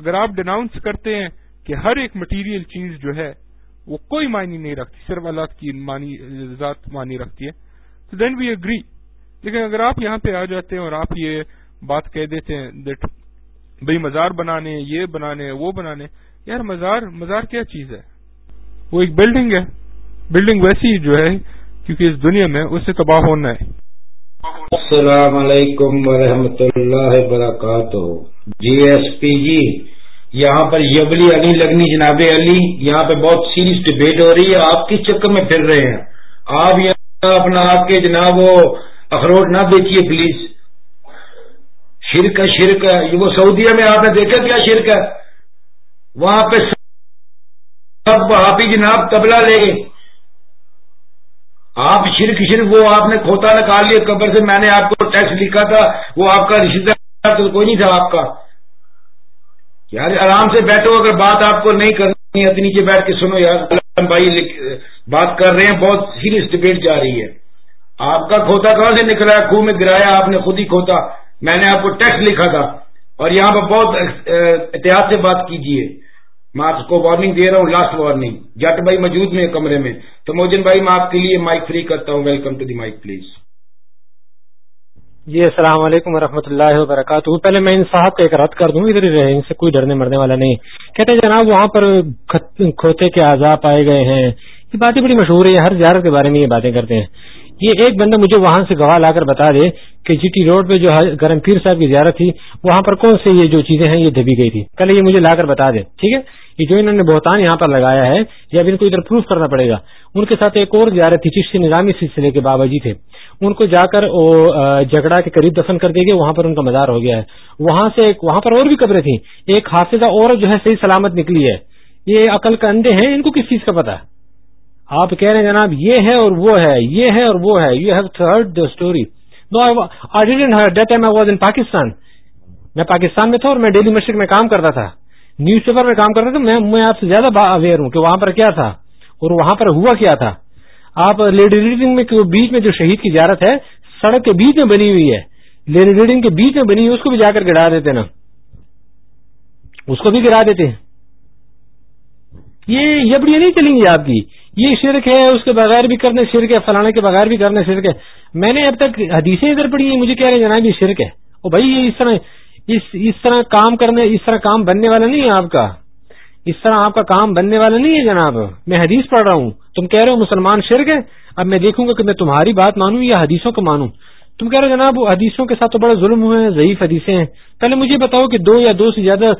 [SPEAKER 3] اگر آپ ڈیناؤنس کرتے ہیں کہ ہر ایک مٹیریل چیز جو ہے وہ کوئی معنی نہیں رکھتی صرف اللہ کی ذات معنی رکھتی ہے تو دین وی اگری لیکن اگر آپ یہاں پہ آ جاتے ہیں اور آپ یہ بات کہہ دیتے ہیں دیٹ بھائی مزار بنانے یہ بنانے وہ بنانے یار مزار مزار کیا چیز ہے وہ ایک بلڈنگ ہے بلڈنگ ویسی جو ہے کیونکہ اس دنیا میں اس سے تباہ ہونا ہے
[SPEAKER 4] السلام علیکم و اللہ وبرکاتہ جی ایس پی جی یہاں پر یبلی علی لگنی جناب علی یہاں پہ بہت سیریس ڈبیٹ ہو رہی ہے آپ کس چکر میں پھر رہے ہیں آپ یہاں اپنا آپ کے جناب وہ اخروٹ نہ بیچیے پلیز شرک ہے شرک ہے وہ سعودیہ میں آپ نے دیکھا کیا شرک ہے وہاں پہ سب آپ ہی جناب تبلا لے گئے آپ شرک شرک وہ آپ نے کھوتا نکال لیا قبر سے میں نے آپ کو ٹیکس لکھا تھا وہ آپ کا رشتے دار تو کوئی نہیں تھا آپ کا یار آرام سے بیٹھو اگر بات آپ کو نہیں کرنی ہے نیچے بیٹھ کے سنو یار بھائی بات کر رہے ہیں بہت سیریس ڈبیٹ جا رہی ہے آپ کا کھوتا کہاں سے نکلا ہے خوہ میں گرایا آپ نے خود ہی کھوتا میں نے آپ کو ٹیکس لکھا تھا اور یہاں پر بہت احتیاط سے بات کیجیے آپ کو وارننگ دے رہا ہوں لاسٹ وارننگ جٹ بھائی موجود میں کمرے میں تو موجن بھائی میں آپ کے لیے مائک فری کرتا ہوں welcome to the mic please
[SPEAKER 1] جی السلام علیکم ورحمۃ اللہ وبرکاتہ پہلے میں ان صاحب کا ایک رد کر دوں ادھر ہی ان سے کوئی ڈرنے مرنے والا نہیں کہتے جناب وہاں پر کھوتے کے آزاد پائے گئے ہیں یہ باتیں بڑی مشہور ہے ہر زیارت کے بارے میں یہ باتیں کرتے ہیں یہ ایک بندہ مجھے وہاں سے گواہ لا کر بتا دے کہ جی ٹی روڈ پہ جو گرم پیر صاحب کی زیارت تھی وہاں پر کون سے یہ جو چیزیں ہیں یہ دبی گئی تھی کل یہ مجھے لا کر بتا دے ٹھیک ہے یہ جو انہوں نے بہتان یہاں پر لگایا ہے اب ان کو ادھر پروف کرنا پڑے گا ان کے ساتھ ایک اور زیارت تھی چشتی نظامی سلسلے کے بابا جی تھے ان کو جا کر جگڑا کے قریب دفن کر دے گی وہاں پر ان کا مزار ہو گیا ہے وہاں سے وہاں پر اور بھی قبریں تھیں ایک حافظہ اور جو ہے صحیح سلامت نکلی ہے یہ عقل کا اندے ہیں ان کو کس چیز کا پتا ہے آپ کہہ رہے ہیں جناب یہ ہے اور وہ ہے یہ ہے اور وہ ہے یو ہیو دا پاکستان میں پاکستان میں تھا اور میں ڈیلی مشرق میں کام کرتا تھا نیوز پیپر میں کام کرتا تھا میں میں آپ سے زیادہ اویئر ہوں کہ وہاں پر کیا تھا اور وہاں پر ہوا کیا تھا آپ لیڈی ریڈنگ میں بیچ میں جو شہید کی زیارت ہے سڑک کے بیچ میں بنی ہوئی ہے لیڈی ریڈنگ کے بیچ میں بنی ہوئی اس کو بھی جا کر گرا دیتے نا اس کو بھی گرا دیتے یہ نہیں چلیں گی آپ کی یہ شرک ہے اس کے بغیر بھی کرنے شرک ہے فلانے کے بغیر بھی کرنے شرک ہے میں نے اب تک حدیثیں ادھر پڑھی ہیں مجھے کہہ رہے ہیں جناب یہ شرک ہے او بھائی یہ اس اس طرح طرح کام کرنے اس طرح کام بننے والا نہیں ہے آپ کا اس طرح آپ کا کام بننے والا نہیں ہے جناب میں حدیث پڑھ رہا ہوں تم کہہ رہے ہو مسلمان شرک ہے اب میں دیکھوں گا کہ میں تمہاری بات مانوں یا حدیثوں کو مانوں تم کہہ رہے جناب حدیثوں کے ساتھ تو بڑا ظلم ہوئے ہیں ضعیف حدیثیں ہیں پہلے مجھے بتاؤ کہ دو یا دو سے زیادہ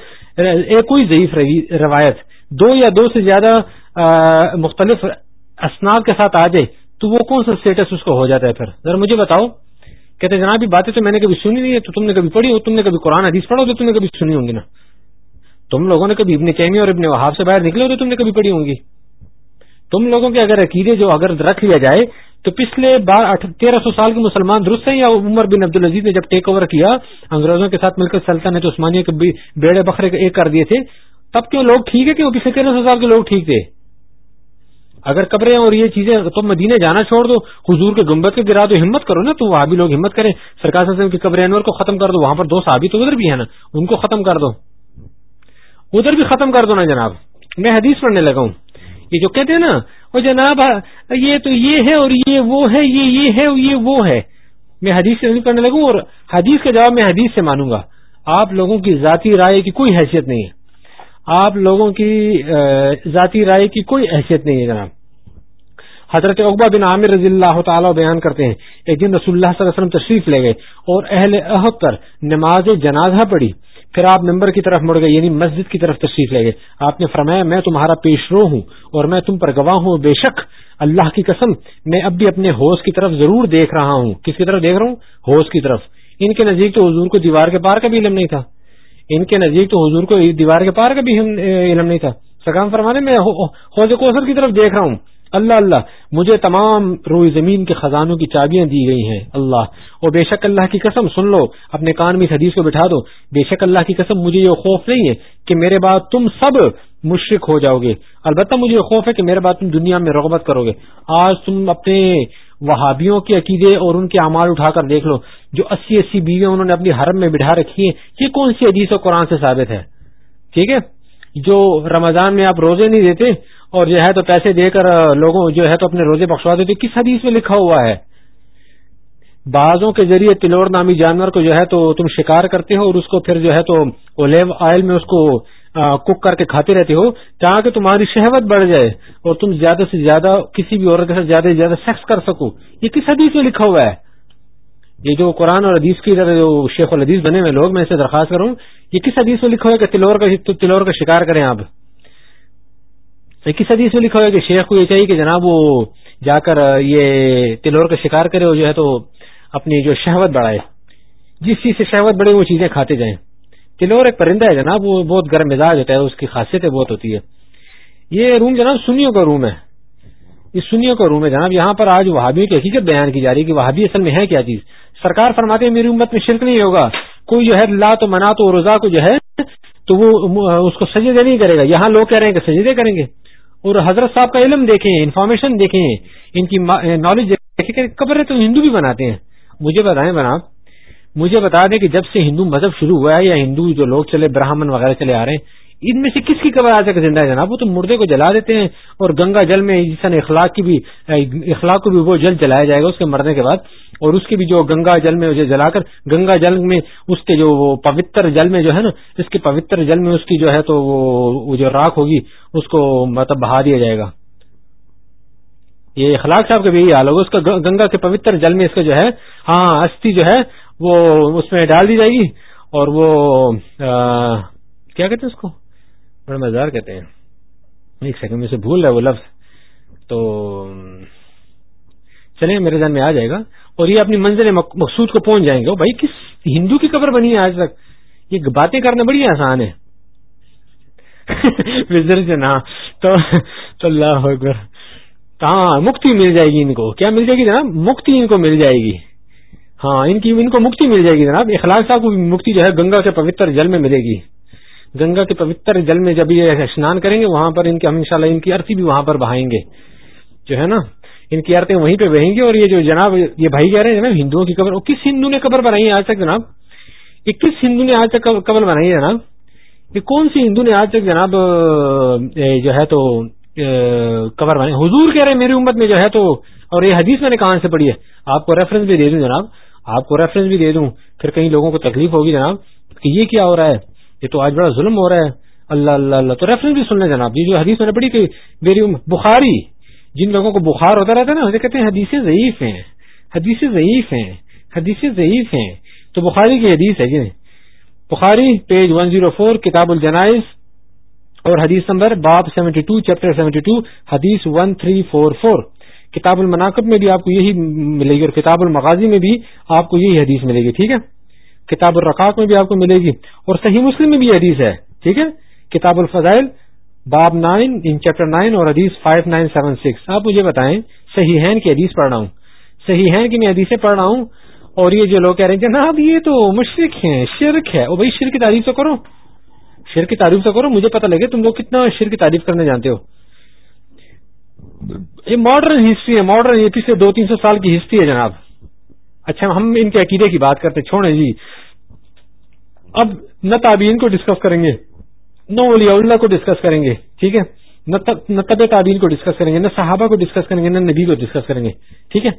[SPEAKER 1] ایک ضعیف روایت دو یا دو سے زیادہ مختلف اسناب کے ساتھ آ جائے تو وہ کون سا اسٹیٹس اس کو ہو جاتا ہے پھر ذرا مجھے بتاؤ کہتے جناب یہ جی، باتیں تو میں نے کبھی سنی نہیں ہے تو تم نے کبھی پڑھی ہو تم نے کبھی قرآن حدیث پڑھو تو تم نے کبھی سنی ہوں گی نا تم لوگوں نے کبھی ابن چینی اور ابن وہاب سے باہر نکلے ہو تو تم نے کبھی پڑھی ہوں گی تم لوگوں کے اگر عقیدے جو اگر رکھ لیا جائے تو پچھلے بار تیرہ سو سال کے مسلمان درست ہیں یا عمر بن عبد العزیز نے جب ٹیک اوور کیا انگریزوں کے ساتھ مل کر سلطنت عثمانیہ کے بیڑے بکھرے ایک کر دیے تھے تب کے لوگ ٹھیک ہے کہ وہ پچھلے تیرہ سو سال کے لوگ ٹھیک تھے اگر قبریں اور یہ چیزیں مدینے جانا چھوڑ دو حضور کے گنبد کے گرا دو ہمت کرو نا تو وہاں بھی لوگ ہمت کریں سرکار کی قبر انور کو ختم کر دو وہاں پر دو صحابی تو ادھر بھی ہیں نا ان کو ختم کر دو ادھر بھی ختم کر دو نا جناب میں حدیث پڑھنے لگا ہوں یہ جو کہتے ہیں نا وہ جناب یہ تو یہ ہے اور یہ وہ ہے یہ یہ ہے اور یہ وہ ہے میں حدیث سے پڑھنے لگوں اور حدیث کے جواب میں حدیث سے مانوں گا آپ لوگوں کی ذاتی رائے کی کوئی حیثیت نہیں ہے آپ لوگوں کی ذاتی رائے کی کوئی حیثیت نہیں ہے جناب حضرت اقبا بن عامر رضی اللہ تعالی بیان کرتے ہیں ایک دن رسول اللہ صلی اللہ علیہ وسلم تشریف لے گئے اور اہل عہد پر نماز جنازہ پڑی پھر آپ ممبر کی طرف مڑ گئے یعنی مسجد کی طرف تشریف لے گئے آپ نے فرمایا میں تمہارا پیش رو ہوں اور میں تم پر گواہ ہوں بے شک اللہ کی قسم میں اب بھی اپنے ہوس کی طرف ضرور دیکھ رہا ہوں کس کی طرف دیکھ رہا ہوں ہوش کی طرف ان کے نزدیک تو حضور کو دیوار کے پار کا بھی علم نہیں تھا ان کے نزدیک تو حضور کو دیوار کے پار کا بھی علم نہیں تھا سکام فرمانے میں حوض کوثر کی طرف دیکھ رہا ہوں اللہ اللہ مجھے تمام روئی زمین کے خزانوں کی چابیاں دی گئی ہیں اللہ اور بے شک اللہ کی قسم سن لو اپنے کان میں حدیث کو بٹھا دو بے شک اللہ کی قسم مجھے یہ خوف نہیں ہے کہ میرے بعد تم سب مشرق ہو جاؤ گے البتہ مجھے خوف ہے کہ میرے بعد تم دنیا میں رغبت کرو گے آج تم اپنے وہابیوں کے عقیدے اور ان کے اعمال اٹھا کر دیکھ لو جو اسی اسی بیوی انہوں نے اپنی حرم میں بٹھا رکھی ہیں یہ کون سی حدیث اور قرآن سے ثابت ہے ٹھیک ہے جو رمضان میں آپ روزے نہیں دیتے اور جو ہے تو پیسے دے کر لوگوں جو ہے تو اپنے روزے بخشوا دیتے کس حدیث میں لکھا ہوا ہے بازوں کے ذریعے تلور نامی جانور کو جو ہے تو تم شکار کرتے ہو اور اس کو پھر جو ہے تو اولیو آئل میں اس کو کک کر کے کھاتے رہتے ہو تاکہ تمہاری شہوت بڑھ جائے اور تم زیادہ سے زیادہ کسی بھی عورت کے ساتھ زیادہ سے زیادہ سیکس کر سکو یہ کس حدیث میں لکھا ہوا ہے یہ جو قرآن اور حدیث کی جو شیخ الحدیث بنے ہوئے لوگ میں اسے درخواست کروں یہ کس حدیث میں لکھا ہوا ہے کہ تلور کا تلور کا شکار کریں آپ یہ کس حدیث میں لکھا ہوا ہے کہ شیخ کو یہ چاہیے کہ جناب وہ جا کر یہ تلور کا شکار کرے اور جو ہے تو اپنی جو شہوت بڑھائے جس چیز سے شہوت بڑھے وہ چیزیں کھاتے جائیں فلور ایک پرندہ ہے جناب وہ بہت گرم مزاج ہوتا ہے اس کی خاصیتیں بہت ہوتی ہے یہ روم جناب سنیوں کا روم ہے یہ سنیوں کا روم ہے جناب یہاں پر آج وہابیوں کی حقیقت بیان کی جا رہی ہے کہ وہابی اصل میں ہے کیا چیز سرکار فرماتے ہیں میری امت میں شرک نہیں ہوگا کوئی جو ہے لا تو منا تو روزہ کو جو ہے تو وہ اس کو سجدے نہیں کرے گا یہاں لوگ کہہ رہے ہیں کہ سجدے کریں گے اور حضرت صاحب کا علم دیکھیں انفارمیشن دیکھیں ان کی نالج دیکھیں قبریں تو ہندو بھی بناتے ہیں مجھے بتائیں بناب مجھے بتا دیں کہ جب سے ہندو مذہب شروع ہوا ہے یا ہندو جو لوگ چلے براہمن وغیرہ چلے آ رہے ہیں ان میں سے کس کی تک آ ہے جناب وہ تو مردے کو جلا دیتے ہیں اور گنگا جل میں جس اخلاق کی بھی اخلاق کو بھی وہ جل جلایا جائے گا اس کے مرنے کے بعد اور اس کے بھی جو گنگا جل میں جلا کر گنگا جل میں اس کے جو وہ پوتر جل میں جو ہے نا اس کے پوتر جل میں اس کی جو ہے تو وہ جو راک ہوگی اس کو مطلب بہا دیا جائے گا یہ اخلاق صاحب کا بھی یہی حال ہوگا اس کا گنگا کے پوتر جل میں اس کا جو ہے ہاں استھی جو ہے وہ اس میں ڈال دی جائے گی اور وہ کیا کہتے ہیں اس کو بڑا مزار کہتے ہیں ایک سیکنڈ میں سے بھول ہے وہ لفظ تو چلیں میرے دن میں آ جائے گا اور یہ اپنی منزل مقصود کو پہنچ جائیں گے وہ بھائی کس ہندو کی قبر بنی ہے آج تک یہ باتیں کرنا بڑی آسان ہے <laughs> نا تو اللہ مکتی مل جائے گی ان کو کیا مل جائے گی جناب مکتی ان کو مل جائے گی ہاں ان کی ان کو مکتی مل جائے گی جناب اخلاق صاحب کو مکتی جو ہے گنگا کے پوتر جل میں ملے گی گنگا کے پوتر جل میں جب یہ اسنان کریں گے وہاں پر ان کے ہمیشہ ان کی ارتھی بھی وہاں پر بہائیں گے جو ہے نا ان کی آرتے وہیں پہ بہیں گی اور یہ جو جناب یہ بھائی کہہ رہے ہیں جناب ہندوؤں کی قبر کس ہندو نے قبر بنائی ہے آج تک جناب اکیس ہندو نے آج تک قبر بنائی ہے جناب یہ کون سی ہندو نے آج تک جناب جو ہے تو قبر بنائی حضور کہہ رہے ہیں میری امت میں جو ہے تو اور یہ حدیث میں نے کہاں سے پڑھی ہے آپ کو ریفرنس بھی دے دوں جناب آپ کو ریفرنس بھی دے دوں پھر کہیں لوگوں کو تکلیف ہوگی جناب کہ یہ کیا ہو رہا ہے یہ تو آج بڑا ظلم ہو رہا ہے اللہ اللہ اللہ تو ریفرنس بھی سن لیں جناب جی جو حدیث میں نے میری بخاری جن لوگوں کو بخار ہوتا رہتا ہے نا کہتے ہیں حدیث ضعیف ہیں حدیث ضعیف ہیں حدیث ضعیف ہیں تو بخاری کی حدیث ہے جی بخاری پیج 104 کتاب الجنائز اور حدیث نمبر باب 72 چیپٹر 72 حدیث 1344 کتاب المناقب میں بھی آپ کو یہی ملے گی اور کتاب المغازی میں بھی آپ کو یہی حدیث ملے گی ٹھیک ہے کتاب الرقاق میں بھی آپ کو ملے گی اور صحیح مسلم میں بھی یہ حدیث ہے ٹھیک ہے کتاب الفضائل باب نائن ان چیپٹر نائن اور حدیث فائیو نائن سیون سکس آپ مجھے بتائیں صحیح ہین کی حدیث پڑھ رہا ہوں صحیح ہین کی میں حدیثیں پڑھ رہا ہوں اور یہ جو لوگ کہہ رہے ہیں نا یہ تو مشرق ہے شرق ہے شرک کی تعریف تو کرو شرک کی تعریف تو کرو مجھے پتا لگے تم لوگ کتنا شیر کی تعریف کرنے جانتے ہو یہ ماڈرن ہسٹری ہے ماڈرن یہ پچھلے دو تین سو سال کی ہسٹری ہے جناب اچھا ہم ان کے عقیدے کی بات کرتے چھوڑے جی اب نہ تابین کو ڈسکس کریں گے نہ ولی اللہ کو ڈسکس کریں گے ٹھیک ہے نہ طب تعبین کو ڈسکس کریں گے نہ صحابہ کو ڈسکس کریں گے نہ نبی کو ڈسکس کریں گے ٹھیک ہے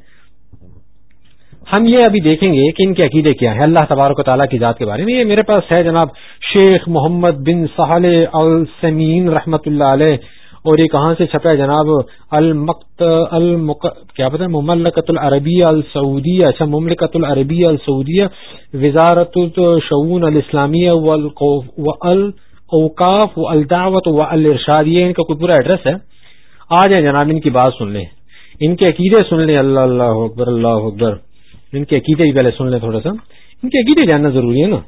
[SPEAKER 1] ہم یہ ابھی دیکھیں گے کہ ان کے عقیدے کیا ہے اللہ تبارک و تعالیٰ کی ذات کے بارے میں یہ میرے پاس ہے جناب شیخ محمد بن سہل السمین رحمت اللہ علیہ اور یہ کہاں سے چھپا ہے جناب المقت المق کیا پتہ مملکت العربی السعودیہ اچھا مملکت العربیہ السعودیہ وزارت الشعون الاسلامیہ و القوف و الدعوت و الرشاد یہ ان کا کوئی پورا ایڈریس ہے آ جائیں جناب ان کی بات سن لیں ان کے عقیدے سن لیں اللہ اللہ اکبر اللہ اکبر ان کے عقیدے بھی پہلے سن لیں تھوڑا سا ان کے عقیدے جاننا ضروری ہے نا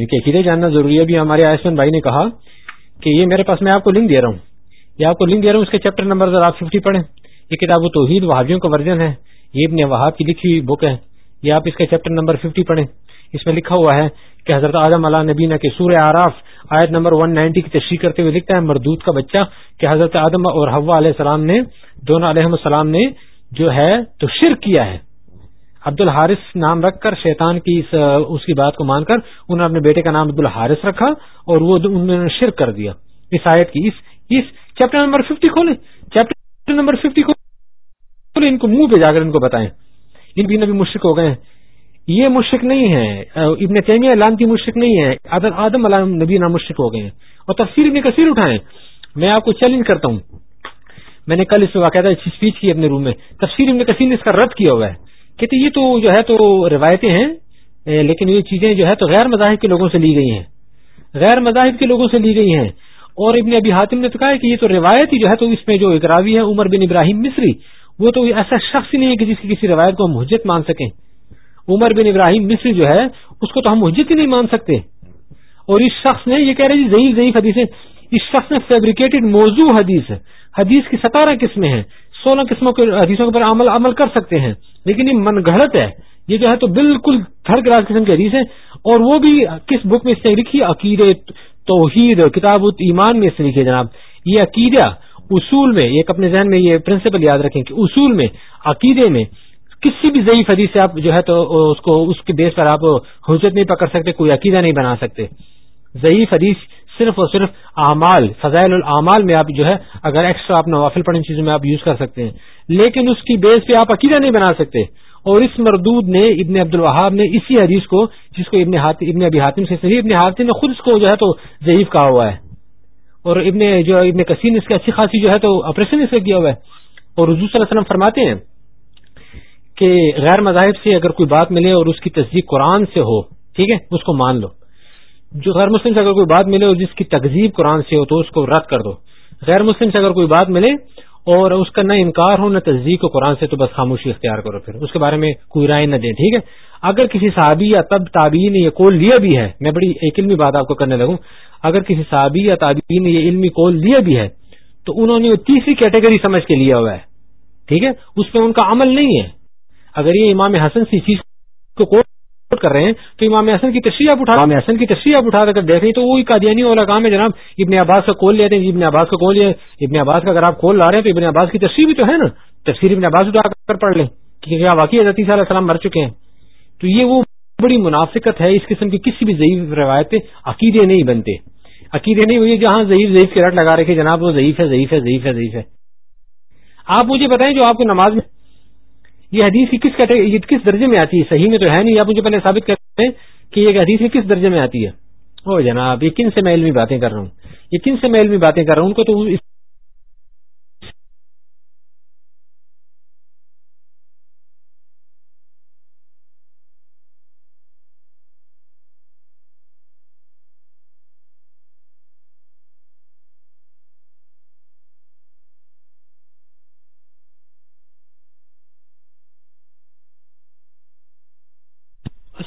[SPEAKER 1] ان کے عقیدے جاننا ضروری ہے ابھی ہمارے آیسمن بھائی نے کہا کہ یہ میرے پاس میں آپ کو لنک دے رہا ہوں یا آپ کو لنک دے رہا ہوں اس کے چیپٹر نمبر ذرا آپ ففٹی پڑھیں یہ کتاب و توحید وہابیوں کا ورژن ہے یہ ابن وہاب کی لکھی ہوئی بک ہے یہ آپ اس کا چیپٹر نمبر ففٹی پڑھیں اس میں لکھا ہوا ہے کہ حضرت اعظم علیہ نبینا کے سورہ آراف آیت نمبر 190 کی تشریح کرتے ہوئے لکھتا ہے مردود کا بچہ کہ حضرت آدم اور حوا علیہ السلام نے دونوں علیہ السلام نے جو ہے تو شرک کیا ہے عبد الحارث نام رکھ کر شیطان کی اس, اس کی بات کو مان کر انہوں نے اپنے بیٹے کا نام عبد الحارث رکھا اور وہ انہوں نے شرک کر دیا اس آیت کی اس اس chapter number fifty chapter number fifty ان کو منہ پہ جا کر ان کو بتائیں ان مشرق ہو گئے یہ مشرق نہیں ہے ابن تیمیہ لانتی مشرق نہیں ہے آدم علام نبی نام مشرق ہو گئے ہیں اور تفصیل ابن کثیر اٹھائیں میں آپ کو چیلنج کرتا ہوں میں نے کل اس واقعہ باقاعدہ اسپیچ کی اپنے روم میں تفصیل ابن کثیر نے اس کا رد کیا ہوا ہے کہتے یہ تو جو ہے تو روایتیں ہیں لیکن یہ چیزیں جو ہے تو غیر مذاہب کے لوگوں سے لی گئی ہیں غیر مذاہب کے لوگوں سے لی گئی ہیں اور ابن ابی حاتم نے تو کہا ہے کہ یہ تو روایت ہی جو ہے تو اس میں جو اکراوی ہے عمر بن ابراہیم مصری وہ تو ایسا شخص ہی نہیں ہے کہ جس کی کسی روایت کو ہم حجت مان سکیں عمر بن ابراہیم مصری جو ہے اس کو تو ہم حجت ہی نہیں مان سکتے اور اس شخص نے یہ کہہ رہے ضعیف ضعیف حدیث اس شخص نے فیبریکیٹڈ موضوع حدیث حدیث کی ستارہ قسمیں ہیں سولہ قسموں کے حدیثوں کے عمل عمل کر سکتے ہیں لیکن یہ من گھڑت ہے یہ جو ہے تو بالکل تھرڈ کلاس قسم کی حدیث ہے اور وہ بھی کس بک میں اس نے لکھی عقید توحید کتاب ایمان میں اس لکھے جناب یہ عقیدہ اصول میں ایک اپنے ذہن میں یہ پرنسپل یاد رکھیں کہ اصول میں عقیدے میں کسی بھی ضعیف حدیث سے آپ جو ہے تو اس کو اس کے بیس پر آپ حجت نہیں پکڑ سکتے کوئی عقیدہ نہیں بنا سکتے ضعیف حدیث صرف اور صرف اعمال فضائل العمال میں آپ جو ہے اگر ایکسٹرا آپ نوافل پڑھنے چیزوں میں آپ یوز کر سکتے ہیں لیکن اس کی بیس پہ آپ عقیدہ نہیں بنا سکتے اور اس مردود نے ابن عبد الوہاب نے اسی حدیث کو جس کو ابن ابن ابی حاتم سے صحیح ابن حاتم نے خود اس کو جو ہے تو ضعیف کہا ہوا ہے اور ابن جو ابن کشیر نے اس کی اچھی خاصی جو ہے تو آپریشن اس کا کیا ہوا ہے اور رضو صلی اللہ علیہ وسلم فرماتے ہیں کہ غیر مذاہب سے اگر کوئی بات ملے اور اس کی تصدیق قرآن سے ہو ٹھیک ہے اس کو مان لو جو غیر مسلم سے اگر کوئی بات ملے اور جس کی تقزیب قرآن سے ہو تو اس کو رد کر دو غیر مسلم سے اگر کوئی بات ملے اور اس کا نہ انکار ہو نہ تصدیق ہو قرآن سے تو بس خاموشی اختیار کرو پھر اس کے بارے میں کوئی رائے نہ دیں ٹھیک ہے اگر کسی صحابی یا تب تابعی نے یہ قول لیا بھی ہے میں بڑی ایک علمی بات آپ کو کرنے لگوں اگر کسی صحابی یا تابعی نے یہ علمی کول لیا بھی ہے تو انہوں نے تیسری کیٹیگری سمجھ کے لیا ہوا ہے ٹھیک ہے اس پہ ان کا عمل نہیں ہے اگر یہ امام حسن سی چیز کو کر رہے ہیں تو امام حسن کی تشریح آپ اٹھا امام حسن کی تشریح آپ اٹھا کر دیکھیں تو وہی قادیانی والا کام ہے جناب ابن آباد کا کول لیتے ہیں ابن آباد کا کال ابن آباد کا اگر آپ کول لا رہے ہیں تو ابن آباد کی تشریح بھی تو ہے نا تشریح ابن عباس اٹھا کر پڑھ لیں کیونکہ حضرت علیہ السلام مر چکے ہیں تو یہ وہ بڑی منافقت ہے اس قسم کی کسی بھی ضعیف روایت عقیدے نہیں بنتے عقیدے نہیں ہوئے جہاں ضعیف ضعیف کے رٹ لگا رہے جناب وہ ضعیف ہے ضعیف ہے ضعیف ہے ضعیف ہے آپ مجھے بتائیں جو آپ کو نماز میں یہ حدیث کی کس کس درجے میں آتی ہے صحیح میں تو ہے نہیں آپ مجھے پہلے ثابت کرتے ہیں کہ یہ کی کس درجے میں آتی ہے او جناب یہ کن سے میں علمی باتیں کر رہا ہوں یہ کن سے میں علمی باتیں کر رہا ہوں ان کو تو اس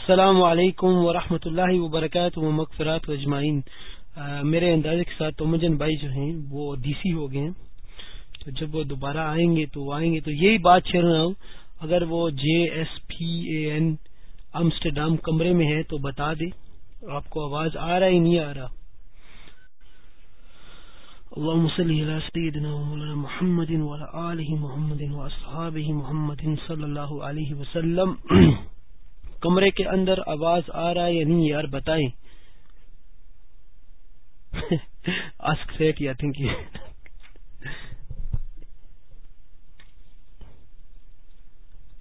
[SPEAKER 2] السلام علیکم ورحمۃ اللہ وبرکاتہ مغفرات اجمائین میرے اندازے کے ساتھ تومجن بھائی جو ہیں وہ ڈی سی ہو گئے ہیں تو جب وہ دوبارہ آئیں گے تو آئیں گے تو یہی بات رہا ہوں اگر وہ جے ایس پی اے این امسٹرڈام کمرے میں ہے تو بتا دے آپ کو آواز آ رہا ہی نہیں آ رہا مولانا محمد محمد صلی اللہ علیہ وسلم کمرے کے اندر آواز آ رہا ہے یا نہیں یار بتائیں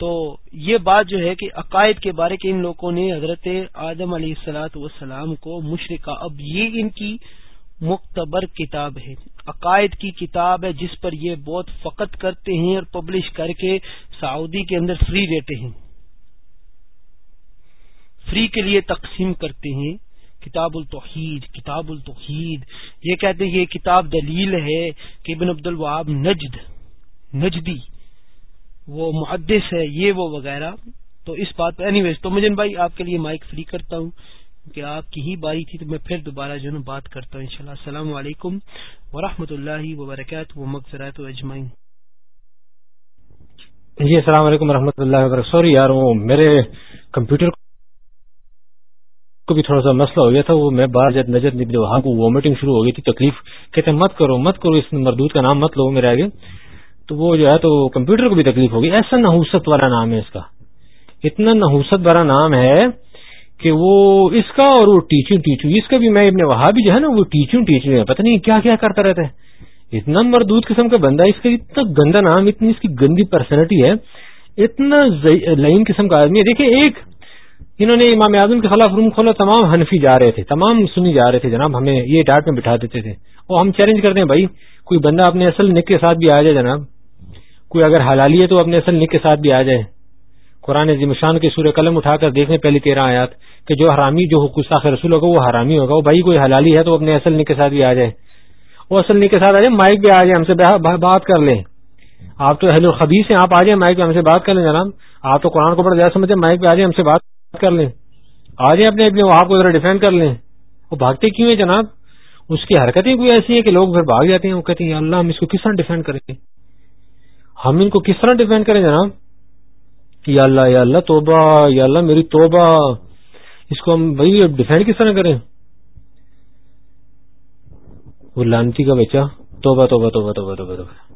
[SPEAKER 2] تو یہ بات جو ہے کہ عقائد کے بارے کے ان لوگوں نے حضرت آدم علیہ السلاۃ والسلام کو مشرقہ اب یہ ان کی مختبر کتاب ہے عقائد کی کتاب ہے جس پر یہ بہت فقط کرتے ہیں اور پبلش کر کے سعودی کے اندر فری دیتے ہیں فری کے لیے تقسیم کرتے ہیں کتاب التوحید کتاب التوحید یہ کہتے ہیں یہ کتاب دلیل ہے کہ ابن عبد الواب نجد نجدی وہ محدث ہے یہ وہ وغیرہ تو اس بات پر اینی ویز تو مجن بھائی آپ کے لیے مائک فری کرتا ہوں کہ آپ کی ہی باری تھی تو میں پھر دوبارہ جو بات کرتا ہوں انشاءاللہ السلام علیکم ورحمۃ اللہ اللہ و مغفرات وہ و اجمائن
[SPEAKER 1] جی السلام علیکم اللہ وبرکاتہ سوری یار وہ میرے کمپیوٹر کو بھی تھوڑا سا مسئلہ ہو گیا تھا وہ میں باہر جب نظر نہیں وہاں کو وامٹنگ شروع ہو گئی تھی تکلیف کہتے مت کرو مت کرو اس مردود کا نام مت لو میرے آگے تو وہ جو ہے تو کمپیوٹر کو بھی تکلیف ہوگی ایسا نحوست والا نام ہے اس کا اتنا نحوست والا نام ہے کہ وہ اس کا اور وہ ٹیچو ٹیچو اس کا بھی میں ابن وہاں بھی جو ہے نا وہ ٹیچو ٹیچو ہے پتہ نہیں کیا کیا کرتا رہتا ہے اتنا مردود قسم کا بندہ اس کا اتنا گندا نام اتنی اس کی گندی پرسنالٹی ہے اتنا لائن قسم کا آدمی ہے دیکھیں ایک انہوں نے امام اعظم کے خلاف روم کھولا تمام حنفی جا رہے تھے تمام سنی جا رہے تھے جناب ہمیں یہ ڈاٹ میں بٹھا دیتے تھے اور ہم چیلنج کرتے ہیں بھائی کوئی بندہ اپنے اصل نک کے ساتھ بھی آ جائے جناب کوئی اگر حلالی ہے تو اپنے اصل نک کے ساتھ بھی آ جائے قرآن ذمشان کے سورہ قلم اٹھا کر دیکھنے پہلے تیرہ آیات کہ جو حرامی جو حقہ رسول ہوگا وہ حرامی ہوگا وہ بھائی کوئی حلالی ہے تو اپنے اصل نک کے ساتھ بھی آ جائے وہ اصل نک کے ساتھ آ جائے مائک بھی آ جائے ہم سے بات کر لیں آپ تو اہل الخبیس ہیں آپ آ جائیں مائک ہم سے بات کر لیں جناب آپ تو قرآن کو بڑا زیادہ سمجھے مائک بھی آ جائیں ہم سے بات کر لیں آ جائیں اپنے اپنے وہاں کو ذرا ڈیفینڈ کر لیں وہ بھاگتے کیوں ہیں جناب اس کی حرکتیں کوئی ایسی ہیں کہ لوگ پھر بھاگ جاتے ہیں وہ کہتے ہیں اللہ ہم اس کو کس طرح ڈیفینڈ کریں گے ہم ان کو کس طرح ڈیفینڈ کریں جناب یا اللہ یا اللہ توبہ یا اللہ میری توبہ اس کو ہم بھائی ڈیفینڈ کس طرح کریں وہ لانتی کا بچہ توبہ توبہ توبہ توبہ توبہ توبہ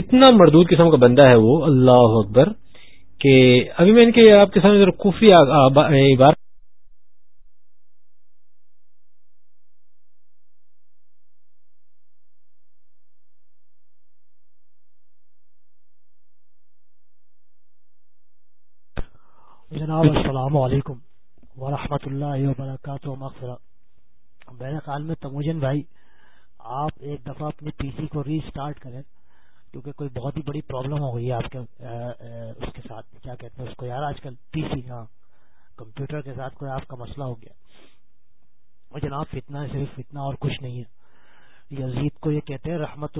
[SPEAKER 1] اتنا مردود قسم کا بندہ ہے وہ اللہ اکبر کہ ابھی میں ان کے آپ کے سامنے کفری بار
[SPEAKER 5] جناب السلام علیکم ورحمۃ اللہ وبرکاتہ میرے خیال میں تموجن بھائی آپ ایک دفعہ اپنے پی سی کو ریسٹارٹ کریں کیونکہ کوئی بہت ہی بڑی پرابلم ہو گئی ہے آپ کے اس کے ساتھ کیا کہتے ہیں اس کو یار آج کل پی سی ہاں کمپیوٹر کے ساتھ کوئی آپ کا مسئلہ ہو گیا اور جناب فتنا ہے صرف فتنا اور کچھ نہیں ہے یزید کو یہ کہتے ہیں رحمت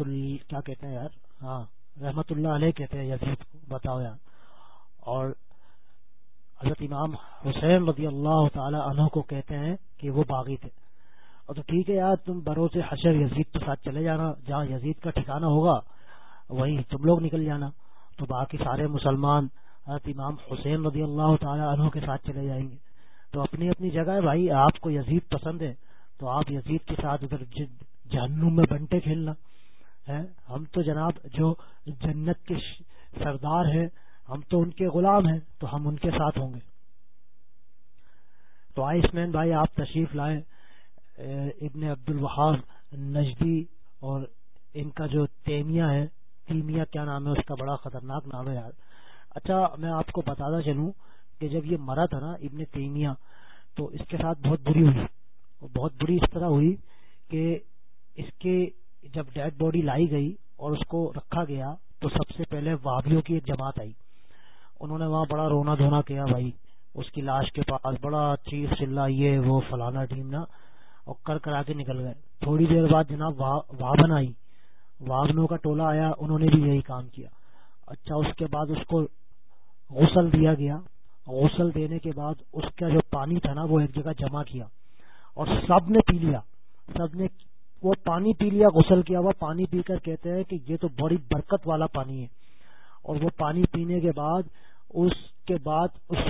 [SPEAKER 5] اللہ کیا کہتے ہیں یار ہاں رحمت اللہ علیہ کہتے ہیں یزید کو بتاؤ یار اور حضرت امام حسین رضی اللہ تعالی عنہ کو کہتے ہیں کہ وہ باغی تھے اور تو ٹھیک ہے یار تم بھروسے حشر یزید کے ساتھ چلے جانا جہاں یزید کا ٹھکانہ ہوگا وہی تم لوگ نکل جانا تو باقی سارے مسلمان حضرت امام حسین رضی اللہ تعالیٰ عنہ کے ساتھ چلے جائیں گے تو اپنی اپنی جگہ ہے بھائی آپ کو یزید پسند ہے تو آپ یزید کے ساتھ ادھر جہنو میں بنٹے کھیلنا ہے ہم تو جناب جو جنت کے سردار ہیں ہم تو ان کے غلام ہیں تو ہم ان کے ساتھ ہوں گے تو آئس مین بھائی آپ تشریف لائیں ابن عبد الوہاب نجدی اور ان کا جو تیمیا ہے کیا نام نام ہے ہے اس کا بڑا خطرناک یار اچھا میں آپ کو بتاتا چلوں کہ جب یہ مرا تھا نا ابن تیمیا تو اس کے ساتھ بہت بری ہوئی بہت بری اس طرح ہوئی کہ اس کے جب ڈیڈ باڈی لائی گئی اور اس کو رکھا گیا تو سب سے پہلے وابیوں کی ایک جماعت آئی انہوں نے وہاں بڑا رونا دھونا کیا بھائی اس کی لاش کے پاس بڑا چیف یہ وہ فلانا ڈھیمنا کر کر کرا کے نکل گئے تھوڑی دیر بعد جناب وابن آئی وابنوں کا ٹولہ آیا انہوں نے بھی یہی کام کیا اچھا اس اس کے بعد کو غسل دیا گیا غسل دینے کے بعد اس کا جو پانی تھا نا وہ ایک جگہ جمع کیا اور سب نے پی لیا سب نے وہ پانی پی لیا غسل کیا وہ پانی پی کر کہتے ہیں کہ یہ تو بڑی برکت والا پانی ہے اور وہ پانی پینے کے بعد اس کے بعد اس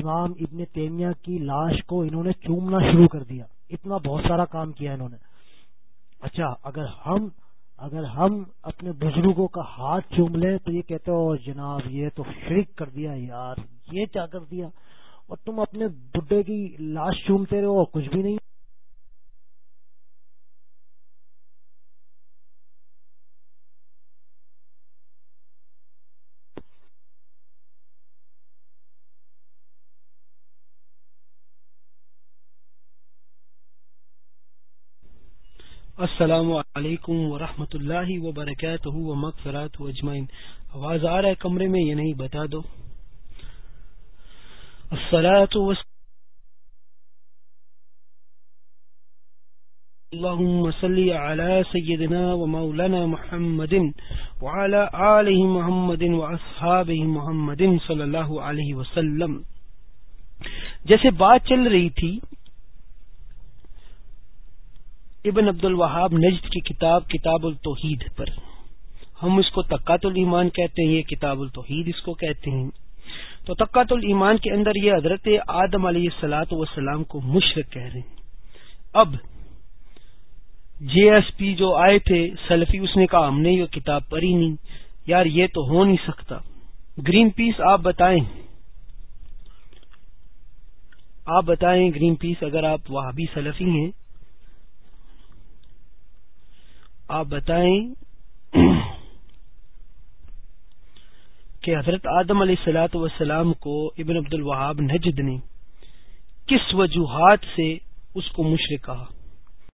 [SPEAKER 5] امام ابن تیمیہ کی لاش کو انہوں نے چومنا شروع کر دیا اتنا بہت سارا کام کیا انہوں نے اچھا اگر ہم اگر ہم اپنے بزرگوں کا ہاتھ چوم لیں تو یہ کہتے ہو جناب یہ تو شرک کر دیا یار یہ کیا کر دیا اور تم اپنے بڈھے کی لاش چومتے رہو اور کچھ بھی نہیں
[SPEAKER 2] السلام علیکم ورحمۃ اللہ وبرکاتہ و مغفرات اجمعین آواز آ رہا ہے کمرے میں یہ نہیں بتا دو اللهم صل على سيدنا ومولانا محمد وعلى آله محمد وأصحابه محمد صلى الله عليه وسلم جیسے بات چل رہی تھی ابن عبد الوہاب نجد کی کتاب کتاب التوحید پر ہم اس کو تقات الایمان کہتے ہیں یہ کتاب التوحید اس کو کہتے ہیں تو تقات الایمان کے اندر یہ حضرت آدم علیہ سلاۃ وسلام کو مشرق کہہ رہے ہیں اب جے ایس پی جو آئے تھے سلفی اس نے کہا ہم نے یہ کتاب پڑھی نہیں یار یہ تو ہو نہیں سکتا گرین پیس آپ بتائیں آپ بتائیں گرین پیس اگر آپ وہابی سلفی ہیں آپ بتائیں کہ حضرت آدم علیہ سلاۃ وسلام کو ابن عبد الوہاب نجد نے کس وجوہات سے اس کو مشرق کہا